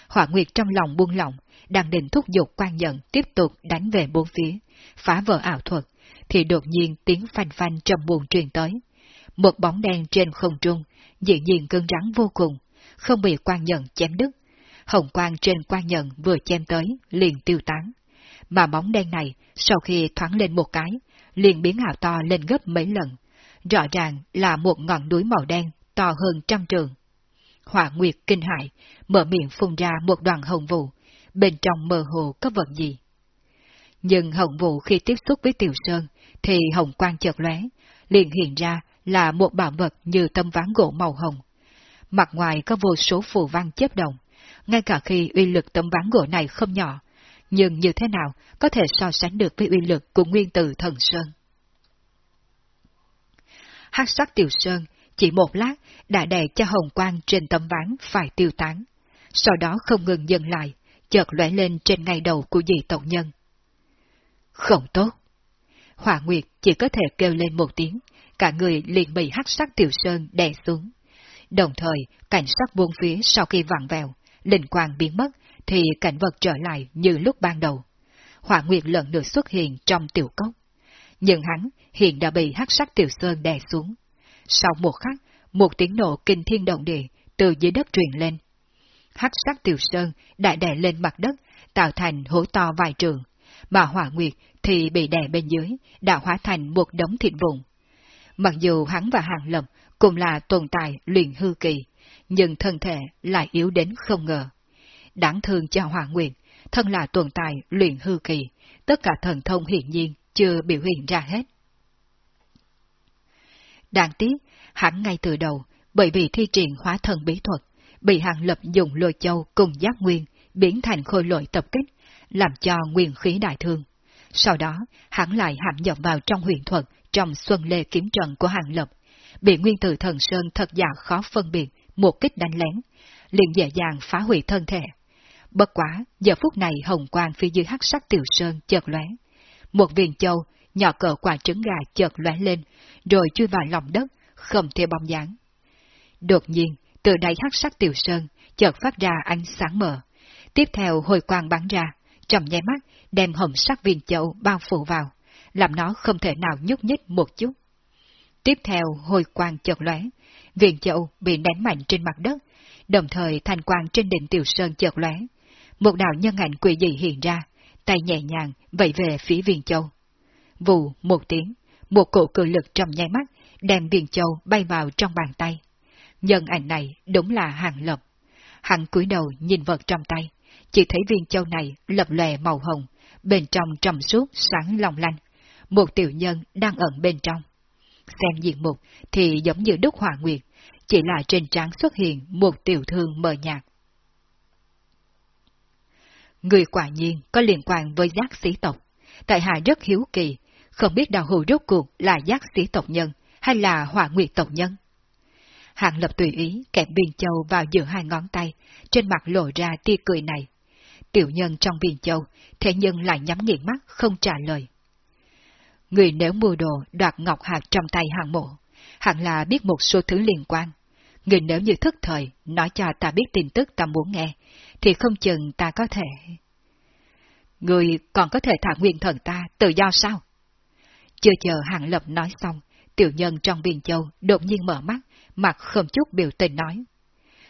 Hỏa Nguyệt trong lòng buông lỏng, đang định thúc giục quan nhận tiếp tục đánh về bốn phía, phá vỡ ảo thuật, thì đột nhiên tiếng phanh phanh trầm buồn truyền tới. Một bóng đen trên không trung, dĩ nhiên cứng rắn vô cùng, không bị quan nhận chém đứt. Hồng quang trên quan nhận vừa chém tới, liền tiêu tán. Mà bóng đen này, sau khi thoáng lên một cái, liền biến ảo to lên gấp mấy lần. Rõ ràng là một ngọn núi màu đen, to hơn trăm trường. Hỏa Nguyệt kinh hại, mở miệng phun ra một đoàn hồng vụ, bên trong mơ hồ có vật gì. Nhưng hồng vụ khi tiếp xúc với Tiểu Sơn, thì hồng quang chợt lóe, liền hiện ra là một bảo vật như tâm ván gỗ màu hồng. Mặt ngoài có vô số phù văn chớp động, ngay cả khi uy lực tấm ván gỗ này không nhỏ, nhưng như thế nào có thể so sánh được với uy lực của nguyên tử thần Sơn. Hắc sắc tiểu sơn chỉ một lát đã đè cho hồng quang trên tấm ván phải tiêu tán, sau đó không ngừng dừng lại, chợt lóe lên trên ngay đầu của dị tộc nhân. Không tốt. Hỏa Nguyệt chỉ có thể kêu lên một tiếng, cả người liền bị hắc sắc tiểu sơn đè xuống. Đồng thời, cảnh sắc buông phía sau khi vặn vẹo, linh quang biến mất, thì cảnh vật trở lại như lúc ban đầu. Hỏa Nguyệt lần nữa xuất hiện trong tiểu cốc. Nhưng hắn hiện đã bị hắc sắc tiểu sơn đè xuống. Sau một khắc, một tiếng nổ kinh thiên động địa từ dưới đất truyền lên. Hắc sắc tiểu sơn đã đè lên mặt đất, tạo thành hố to vài trường, mà hỏa nguyệt thì bị đè bên dưới, đã hóa thành một đống thịt vụn. Mặc dù hắn và hàng lầm cùng là tồn tại luyện hư kỳ, nhưng thân thể lại yếu đến không ngờ. Đáng thương cho hỏa nguyệt, thân là tồn tại luyện hư kỳ, tất cả thần thông hiển nhiên chưa biểu hiện ra hết. Đáng tiếc, hắn ngay từ đầu, bởi vì thi triển hóa thần bí thuật, bị hàng lập dùng lôi châu cùng giác nguyên, biến thành khôi lội tập kích, làm cho nguyên khí đại thương. Sau đó, hắn lại hạm nhập vào trong huyền thuật trong xuân lê kiếm trận của hàng lập, bị nguyên tử thần sơn thật giả khó phân biệt, một kích đánh lén, liền dễ dàng phá hủy thân thể. Bất quá, giờ phút này hồng quang phía dưới hắc sắc tiểu sơn chợt lóe. Một viên châu, nhỏ cỡ quả trứng gà chợt lóe lên, rồi chui vào lòng đất, không thể bóng dáng. Đột nhiên, từ đáy hắc sắc tiểu sơn, chợt phát ra ánh sáng mờ. Tiếp theo hồi quang bắn ra, trong nháy mắt đem hồng sắc viên châu bao phủ vào, làm nó không thể nào nhúc nhích một chút. Tiếp theo hồi quang chợt lóe, viên châu bị đánh mạnh trên mặt đất, đồng thời thành quang trên đỉnh tiểu sơn chợt lóe. Một đạo nhân ảnh quỷ dị hiện ra, tay nhẹ nhàng vẫy về phía viên châu. Vù một tiếng, một cổ cự lực trong nháy mắt đem viên châu bay vào trong bàn tay. Nhân ảnh này đúng là hàng lập. Hắn cúi đầu nhìn vật trong tay, chỉ thấy viên châu này lập lòe màu hồng, bên trong trầm suốt sáng long lanh. Một tiểu nhân đang ẩn bên trong. Xem diện mục thì giống như đúc hỏa nguyệt, chỉ là trên trán xuất hiện một tiểu thương mờ nhạt. Người quả nhiên có liên quan với giác sĩ tộc. Tại hạ rất hiếu kỳ, không biết đạo hữu rốt cuộc là giác sĩ tộc nhân hay là hỏa nguyệt tộc nhân. Hạng lập tùy ý kẹp viên châu vào giữa hai ngón tay, trên mặt lộ ra tia cười này. Tiểu nhân trong viên châu, thế nhưng lại nhắm nghiền mắt không trả lời. Người nếu mua đồ đoạt ngọc hạt trong tay hạng mộ, hẳn là biết một số thứ liên quan. Người nếu như thức thời, nói cho ta biết tin tức ta muốn nghe, thì không chừng ta có thể... Người còn có thể thả nguyên thần ta tự do sao? Chưa chờ Hàng Lập nói xong, tiểu nhân trong biển châu đột nhiên mở mắt, mặt không chút biểu tình nói.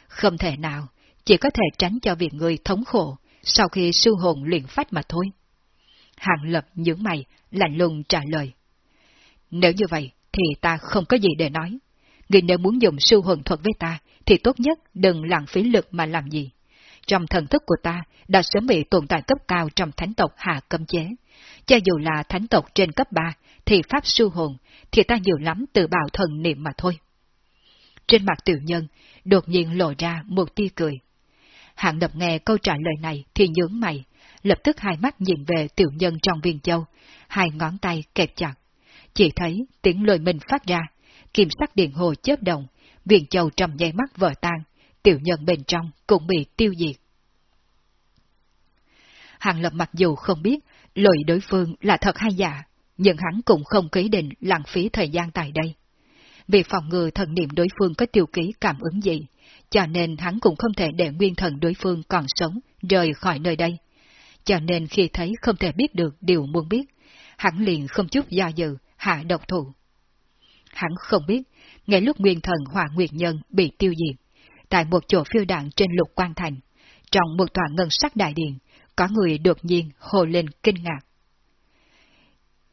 Không thể nào, chỉ có thể tránh cho việc người thống khổ sau khi sư hồn luyện phách mà thôi. Hàng Lập nhướng mày, lạnh lùng trả lời. Nếu như vậy, thì ta không có gì để nói. Người nếu muốn dùng sư hồn thuật với ta, thì tốt nhất đừng lãng phí lực mà làm gì. Trong thần thức của ta đã sớm bị tồn tại cấp cao trong thánh tộc hạ cấm chế. Cho dù là thánh tộc trên cấp 3, thì pháp sư hồn, thì ta nhiều lắm từ bảo thần niệm mà thôi. Trên mặt tiểu nhân, đột nhiên lộ ra một tia cười. Hạng Lập nghe câu trả lời này thì nhướng mày, lập tức hai mắt nhìn về tiểu nhân trong viên châu, hai ngón tay kẹp chặt. Chỉ thấy tiếng lời mình phát ra, kim sắc điện hồ chớp động, viên châu trong nháy mắt vỡ tan, tiểu nhân bên trong cũng bị tiêu diệt. Hàng Lập mặc dù không biết lời đối phương là thật hay giả, nhưng hắn cũng không ký định lãng phí thời gian tại đây. Vì phòng ngừa thần niệm đối phương có tiêu ký cảm ứng gì, cho nên hắn cũng không thể để nguyên thần đối phương còn sống rời khỏi nơi đây. Cho nên khi thấy không thể biết được điều muốn biết, hắn liền không chút do dự, hạ độc thủ. Hắn không biết, ngay lúc nguyên thần hòa nguyệt nhân bị tiêu diệt, tại một chỗ phiêu đạn trên lục quan thành, trong một tòa ngân sắc đại điện, có người đột nhiên hồ lên kinh ngạc.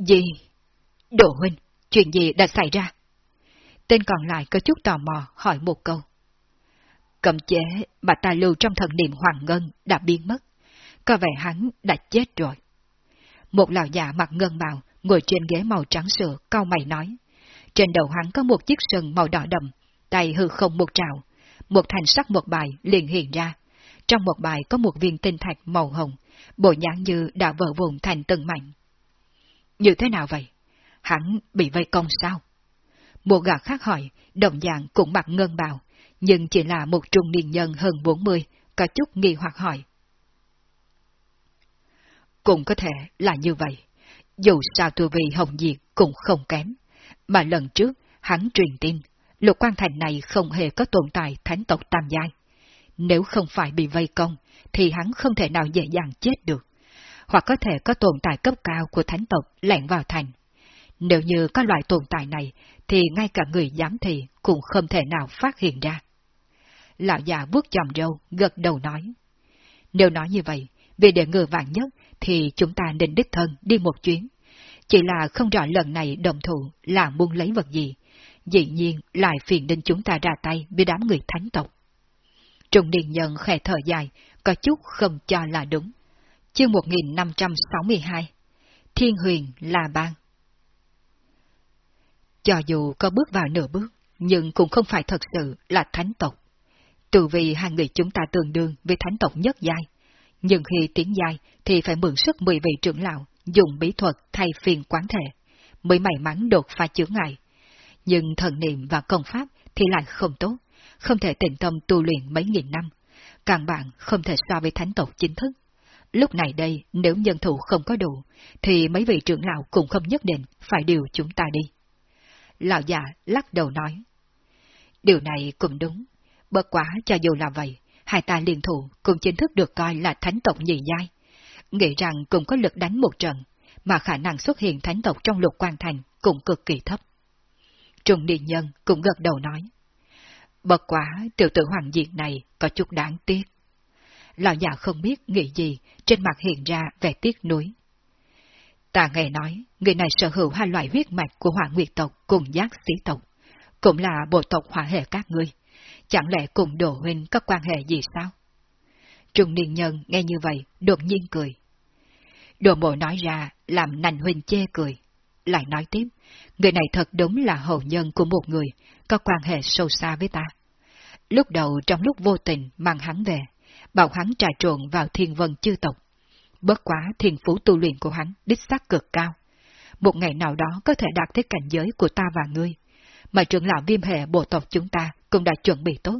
Gì? Đồ huynh, chuyện gì đã xảy ra? Tên còn lại có chút tò mò hỏi một câu. Cầm chế mà ta lưu trong thần niệm hoàng ngân đã biến mất. Có vẻ hắn đã chết rồi. Một lão già mặt ngân bào ngồi trên ghế màu trắng sữa cau mày nói. Trên đầu hắn có một chiếc sừng màu đỏ đậm, tay hư không một trào. Một thành sắc một bài liền hiện ra. Trong một bài có một viên tinh thạch màu hồng, bộ nhãn như đã vỡ vụn thành từng mảnh. Như thế nào vậy? Hắn bị vây công sao? Một gã khác hỏi, đồng dạng cũng mặc ngân bào, nhưng chỉ là một trung niên nhân hơn 40, có chút nghi hoặc hỏi. Cũng có thể là như vậy. Dù sao tu vi hồng diệt cũng không kém. Mà lần trước, hắn truyền tin, lục quan thành này không hề có tồn tại thánh tộc tam giai. Nếu không phải bị vây công, thì hắn không thể nào dễ dàng chết được. Hoặc có thể có tồn tại cấp cao của thánh tộc lẻn vào thành. Nếu như có loại tồn tại này, thì ngay cả người giám thị cũng không thể nào phát hiện ra. Lão già vuốt chòm râu, gật đầu nói. Nếu nói như vậy, vì để ngừa vạn nhất, thì chúng ta nên đích thân đi một chuyến. Chỉ là không rõ lần này đồng thủ là muốn lấy vật gì. Dĩ nhiên lại phiền đến chúng ta ra tay với đám người thánh tộc. Trung niên nhân khẽ thở dài, có chút không cho là đúng. Chương 1562 Thiên huyền là bang Cho dù có bước vào nửa bước, nhưng cũng không phải thật sự là thánh tộc. Từ vì hai người chúng ta tương đương với thánh tộc nhất giai, nhưng khi tiến giai thì phải mượn sức mười vị trưởng lão dùng bí thuật thay phiên quán thể, mới may mắn đột phá chướng ngại. Nhưng thần niệm và công pháp thì lại không tốt, không thể tịnh tâm tu luyện mấy nghìn năm, càng bạn không thể so với thánh tộc chính thức. Lúc này đây, nếu nhân thủ không có đủ, thì mấy vị trưởng lão cũng không nhất định phải điều chúng ta đi. Lão già lắc đầu nói. Điều này cũng đúng, bất quá cho dù là vậy, hai ta liên thủ cũng chính thức được coi là thánh tộc nhị giai. Nghĩ rằng cũng có lực đánh một trận, mà khả năng xuất hiện thánh tộc trong lục quan thành cũng cực kỳ thấp. Trung Điện nhân cũng gật đầu nói. Bất quá tiểu tử hoàng diện này có chút đáng tiếc. Lão già không biết nghĩ gì, trên mặt hiện ra vẻ tiếc nuối. Ta nghe nói, người này sở hữu hai loại huyết mạch của hỏa nguyệt tộc cùng giác sĩ tộc, cũng là bộ tộc hỏa hệ các ngươi. Chẳng lẽ cùng đồ huynh có quan hệ gì sao? Trung niên nhân nghe như vậy, đột nhiên cười. Đồ mộ nói ra, làm nành huynh chê cười. Lại nói tiếp, người này thật đúng là hậu nhân của một người, có quan hệ sâu xa với ta. Lúc đầu trong lúc vô tình mang hắn về, bảo hắn trà trộn vào thiên vân chư tộc. Bất quá thiên phú tu luyện của hắn đích xác cực cao. Một ngày nào đó có thể đạt tới cảnh giới của ta và ngươi. Mà trưởng lão viêm hệ bộ tộc chúng ta cũng đã chuẩn bị tốt.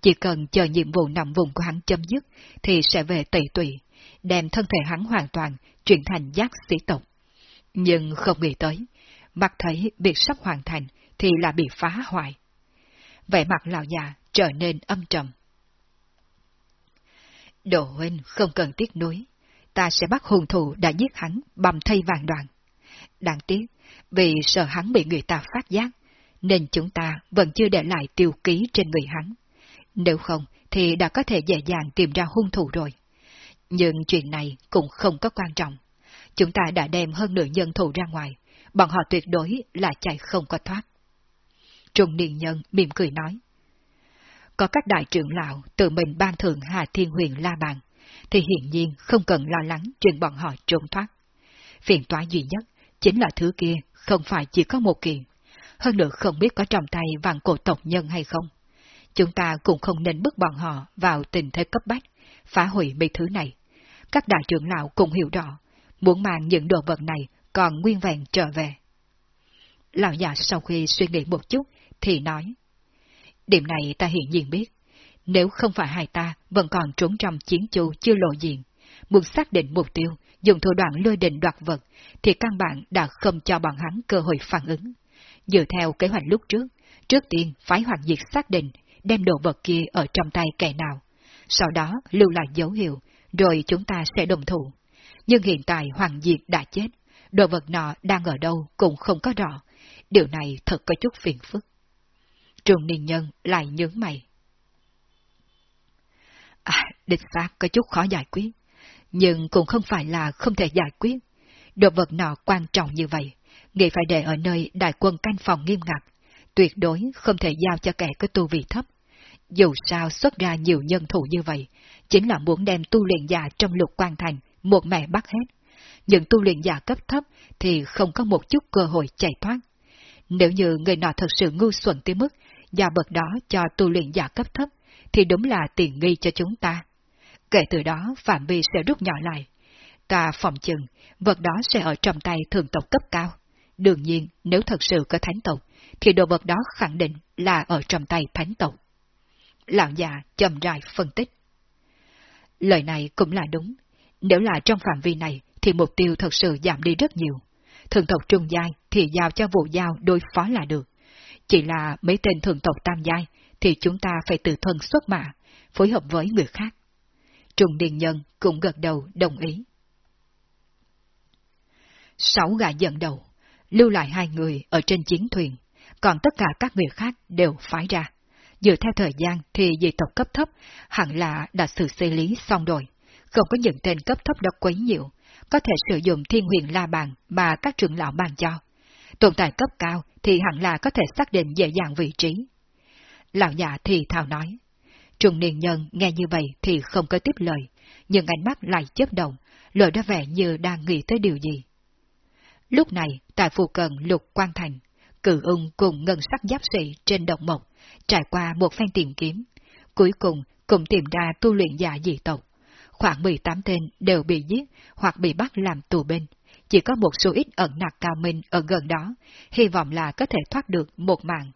Chỉ cần chờ nhiệm vụ nằm vùng của hắn chấm dứt, thì sẽ về tẩy tụy, đem thân thể hắn hoàn toàn chuyển thành giác sĩ tộc. Nhưng không nghĩ tới, mặt thấy việc sắp hoàn thành thì là bị phá hoại. Vẻ mặt lão già trở nên âm trầm. Đồ huynh không cần tiếc nuối, ta sẽ bắt hùng thủ đã giết hắn bầm thây vàng đoạn. Đáng tiếc, vì sợ hắn bị người ta phát giác, nên chúng ta vẫn chưa để lại tiêu ký trên người hắn. Nếu không, thì đã có thể dễ dàng tìm ra hung thủ rồi. Nhưng chuyện này cũng không có quan trọng. Chúng ta đã đem hơn nửa nhân thủ ra ngoài, bọn họ tuyệt đối là chạy không có thoát. Trung niên nhân mỉm cười nói. Có các đại trưởng lão tự mình ban thưởng Hà Thiên Huyền La Bàn, thì hiển nhiên không cần lo lắng chuyện bọn họ trốn thoát. Phiền toái duy nhất chính là thứ kia không phải chỉ có một kiện, hơn nữa không biết có trong tay vàng cổ tộc nhân hay không. Chúng ta cũng không nên bức bọn họ vào tình thế cấp bách, phá hủy mấy thứ này. Các đại trưởng lão cũng hiểu rõ, muốn mang những đồ vật này còn nguyên vẹn trở về. Lão già sau khi suy nghĩ một chút, thì nói. Điểm này ta hiện nhiên biết. Nếu không phải hai ta vẫn còn trốn trong chiến chu chưa lộ diện, muốn xác định mục tiêu, dùng thủ đoạn lôi định đoạt vật, thì căn bản đã không cho bọn hắn cơ hội phản ứng. Dựa theo kế hoạch lúc trước, trước tiên phải hoàn diệt xác định đem đồ vật kia ở trong tay kẻ nào, sau đó lưu lại dấu hiệu, rồi chúng ta sẽ đồng thủ. Nhưng hiện tại hoàng diệt đã chết, đồ vật nọ đang ở đâu cũng không có rõ, điều này thật có chút phiền phức. Trường Niên Nhân lại nhướng mày. À, địch xác có chút khó giải quyết, nhưng cũng không phải là không thể giải quyết. Đồ vật nọ quan trọng như vậy, nghĩ phải để ở nơi đại quân canh phòng nghiêm ngặt, tuyệt đối không thể giao cho kẻ có tu vị thấp. Dù sao xuất ra nhiều nhân thủ như vậy, chính là muốn đem tu luyện giả trong lục quan thành một mẹ bắt hết. Những tu luyện giả cấp thấp thì không có một chút cơ hội chạy thoát. Nếu như người nọ thật sự ngu xuẩn tới mức giao vật đó cho tu luyện giả cấp thấp, thì đúng là tiền nghi cho chúng ta. Kể từ đó phạm vi sẽ rút nhỏ lại. Ta phòng chừng, vật đó sẽ ở trong tay thường tộc cấp cao. Đương nhiên, nếu thật sự có thánh tộc, thì đồ vật đó khẳng định là ở trong tay thánh tộc. Lão già chậm rãi phân tích. Lời này cũng là đúng. Nếu là trong phạm vi này, thì mục tiêu thật sự giảm đi rất nhiều. Thường tộc trung giai thì giao cho vụ giao đối phó là được. Chỉ là mấy tên thường tộc tam giai thì chúng ta phải tự thân xuất mã, phối hợp với người khác. Trùng Điền Nhân cũng gật đầu đồng ý. Sáu gã dẫn đầu, lưu lại hai người ở trên chiến thuyền, còn tất cả các người khác đều phái ra. Dựa theo thời gian thì dị tộc cấp thấp hẳn là đã xử xử lý xong rồi, không có những tên cấp thấp độc quấy nhiều, có thể sử dụng thiên huyền la bàn mà các trưởng lão bàn cho. Tồn tại cấp cao thì hẳn là có thể xác định dễ dàng vị trí. Lão già thì thào nói. Trùng niên nhân nghe như vậy thì không có tiếp lời, nhưng ánh mắt lại chớp động, lộ ra vẻ như đang nghĩ tới điều gì. Lúc này, tại phù cận lục quang thành, cử ung cùng ngân sắc giáp sĩ trên động mộc, trải qua một phen tìm kiếm, cuối cùng cũng tìm ra tu luyện giả dị tộc. Khoảng 18 tên đều bị giết hoặc bị bắt làm tù binh, chỉ có một số ít ẩn nặc cao minh ở gần đó, hy vọng là có thể thoát được một mạng.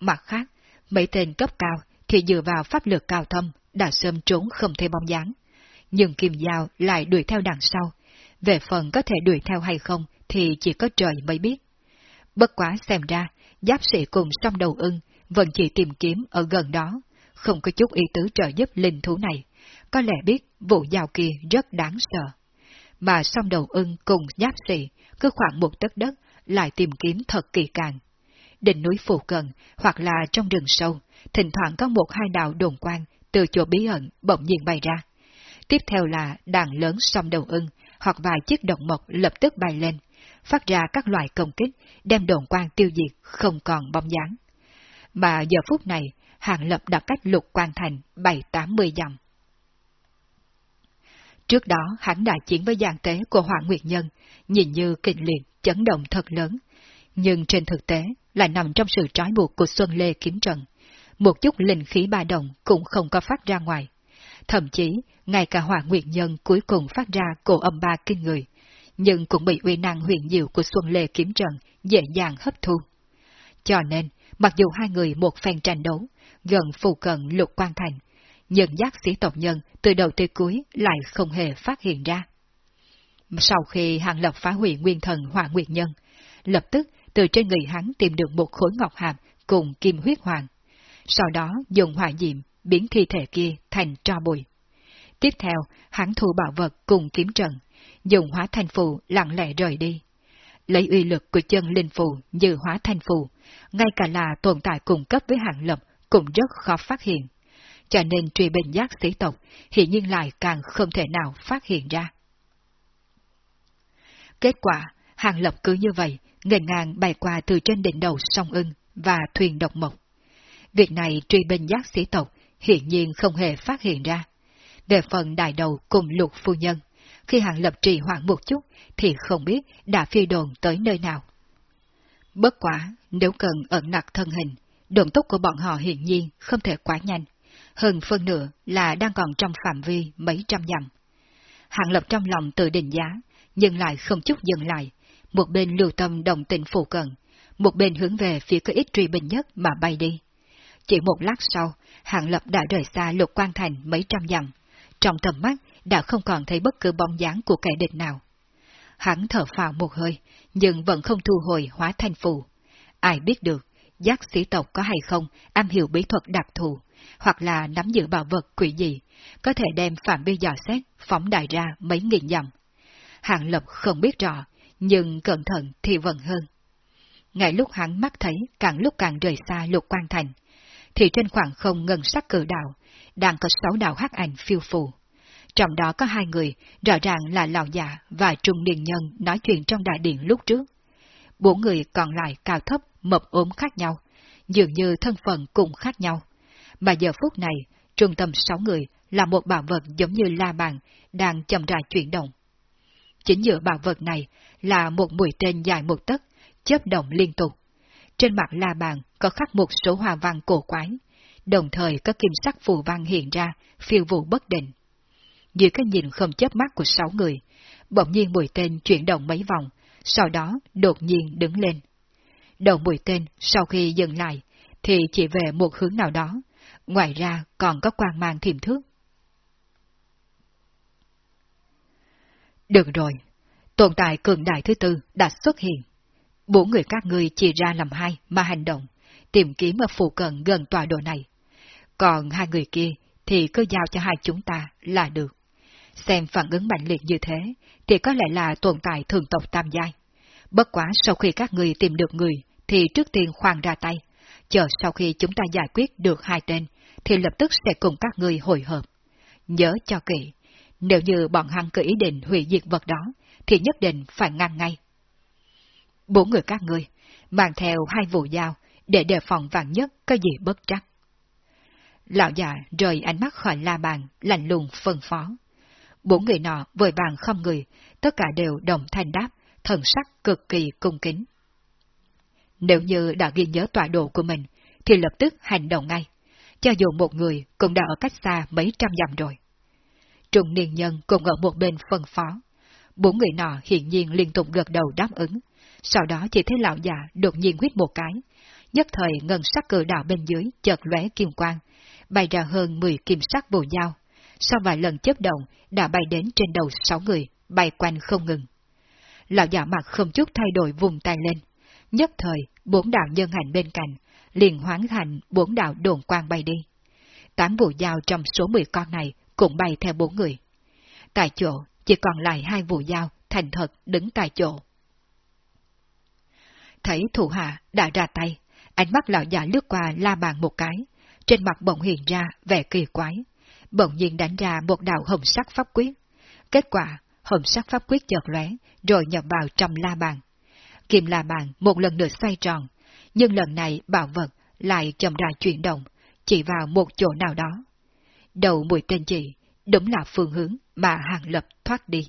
Mặt khác, mấy tên cấp cao thì dựa vào pháp lực cao thâm, đã sớm trốn không thấy bóng dáng. Nhưng Kim Giao lại đuổi theo đằng sau. Về phần có thể đuổi theo hay không thì chỉ có trời mới biết. Bất quá xem ra, giáp sĩ cùng song đầu ưng vẫn chỉ tìm kiếm ở gần đó, không có chút ý tứ trợ giúp linh thú này. Có lẽ biết vụ giao kia rất đáng sợ. Mà song đầu ưng cùng giáp sĩ cứ khoảng một tấc đất lại tìm kiếm thật kỳ càng. Đỉnh núi phù cận hoặc là trong rừng sâu, thỉnh thoảng có một hai đạo đồn quang từ chỗ bí ẩn bỗng nhiên bay ra. Tiếp theo là đàn lớn song đầu ưng hoặc vài chiếc động mộc lập tức bay lên, phát ra các loại công kích, đem đồn quang tiêu diệt không còn bóng dáng. Mà giờ phút này, Hàng Lập đã cách lục quan thành bảy tám mươi dặm. Trước đó hắn đã chiến với giang tế của Hoàng Nguyệt Nhân, nhìn như kinh liệt, chấn động thật lớn, nhưng trên thực tế lại nằm trong sự trói buộc của Xuân Lê Kiếm trần Một chút linh khí ba đồng cũng không có phát ra ngoài. Thậm chí, ngay cả Hoàng Nguyệt Nhân cuối cùng phát ra cổ âm ba kinh người, nhưng cũng bị uy năng huyền diệu của Xuân Lê Kiếm trần dễ dàng hấp thu. Cho nên, mặc dù hai người một phen tranh đấu, gần phù cận lục quan thành, nhưng giác sĩ tộc nhân từ đầu tới cuối lại không hề phát hiện ra. Sau khi Hàng Lập phá hủy nguyên thần Hỏa Nguyệt Nhân, lập tức từ trên người hắn tìm được một khối ngọc hàm cùng kim huyết hoàng. Sau đó dùng hỏa diệm biến thi thể kia thành tro bụi. Tiếp theo, hắn thu bảo vật cùng kiếm trận, dùng hóa thanh phù lặng lẽ rời đi. Lấy uy lực của chân linh phù như hóa thanh phù, ngay cả là tồn tại cùng cấp với hạng lập cũng rất khó phát hiện. Cho nên truy bình giác sĩ tộc hiện nhiên lại càng không thể nào phát hiện ra. Kết quả, hàng lập cứ như vậy, ngần ngang bay qua từ trên đỉnh đầu sông ưng và thuyền độc mộc. Việc này truy bình giác sĩ tộc hiện nhiên không hề phát hiện ra. Về phần đại đầu cùng lục phu nhân, khi hàng lập trì hoãn một chút thì không biết đã phi đồn tới nơi nào. Bất quả, nếu cần ẩn nặc thân hình, động tốc của bọn họ hiện nhiên không thể quá nhanh hơn phân nửa là đang còn trong phạm vi mấy trăm dặm. Hạng Lập trong lòng tự định giá, nhưng lại không chút dừng lại, một bên lưu tâm đồng tình phụ cận, một bên hướng về phía cơ ít truy bình nhất mà bay đi. Chỉ một lát sau, Hạng Lập đã rời xa lục quan thành mấy trăm dặm, trong tầm mắt đã không còn thấy bất cứ bóng dáng của kẻ địch nào. Hắn thở phào một hơi, nhưng vẫn không thu hồi hóa thành phù. Ai biết được, giác sĩ tộc có hay không am hiểu bí thuật đặc thù, hoặc là nắm giữ bảo vật quỷ gì, có thể đem phạm vi dò xét phóng đại ra mấy nghìn dặm. Hạng Lập không biết rõ, nhưng cẩn thận thì vẫn hơn. Ngay lúc hắn mắt thấy càng lúc càng rời xa lục quan thành, thì trên khoảng không ngân sắc cử đạo, đang có sáu đạo hắc ảnh phiêu phù. Trong đó có hai người, rõ ràng là lão già và trung niên nhân nói chuyện trong đại điện lúc trước. Bốn người còn lại cao thấp, mập ốm khác nhau, dường như thân phận cũng khác nhau. Mà giờ phút này, trung tâm sáu người là một bảo vật giống như la bàn, đang chậm rãi chuyển động. Chính giữa bảo vật này là một mũi tên dài một tấc, chớp động liên tục. Trên mặt la bàn có khắc một số hoa văn cổ quái, đồng thời có kim sắc phù văn hiện ra, phiêu vụ bất định. Dưới cái nhìn không chớp mắt của sáu người, bỗng nhiên mũi tên chuyển động mấy vòng, sau đó đột nhiên đứng lên. Đầu mũi tên sau khi dừng lại, thì chỉ về một hướng nào đó, ngoài ra còn có quang mang thiểm thước. Được rồi, tồn tại cường đại thứ tư đã xuất hiện. Bốn người các ngươi chỉ ra làm hai mà hành động, tìm kiếm ở phụ cận gần tòa đồ này. Còn hai người kia thì cứ giao cho hai chúng ta là được. Xem phản ứng mạnh liệt như thế, thì có lẽ là tồn tại thường tộc tam giai. Bất quá sau khi các người tìm được người, thì trước tiên khoan ra tay. Chờ sau khi chúng ta giải quyết được hai tên, thì lập tức sẽ cùng các người hội hợp. Nhớ cho kỹ, nếu như bọn hắn có ý định hủy diệt vật đó, thì nhất định phải ngăn ngay. Bốn người các ngươi mang theo hai vụ dao, để đề phòng vạn nhất có gì bất trắc. Lão già rời ánh mắt khỏi la bàn, lạnh lùng phân phó. Bốn người nọ vội vàng không người, tất cả đều đồng thanh đáp, thần sắc cực kỳ cung kính. Nếu như đã ghi nhớ tọa độ của mình, thì lập tức hành động ngay. Cho dù một người cũng đã ở cách xa mấy trăm dặm rồi. Trung niên nhân cùng ở một bên phân phó. Bốn người nọ hiện nhiên liên tục gật đầu đáp ứng. Sau đó chỉ thấy lão già đột nhiên huyết một cái. Nhất thời ngân sắc cử đạo bên dưới chợt lóe kim quang, bay ra hơn 10 kim sắc bồ dao. Sau vài lần chớp động đã bay đến trên đầu sáu người, bay quanh không ngừng. Lão già mặt không chút thay đổi vùng tay lên. Nhất thời, bốn đạo nhân hành bên cạnh, liền hoán thành bốn đạo đồn quang bay đi. Tám vụ dao trong số 10 con này cũng bay theo bốn người. Tại chỗ, chỉ còn lại hai vụ dao thành thật đứng tại chỗ. Thấy thủ hạ đã ra tay, ánh mắt lão già lướt qua la bàn một cái, trên mặt bỗng hiện ra vẻ kỳ quái, bỗng nhiên đánh ra một đạo hồng sắc pháp quyết. Kết quả, hồng sắc pháp quyết chợt lóe, rồi nhập vào trong la bàn. Kim la bàn một lần nữa xoay tròn, nhưng lần này bảo vật lại chậm rãi chuyển động, chỉ vào một chỗ nào đó. Đầu mũi tên chỉ, đúng là phương hướng mà hàng lập thoát đi.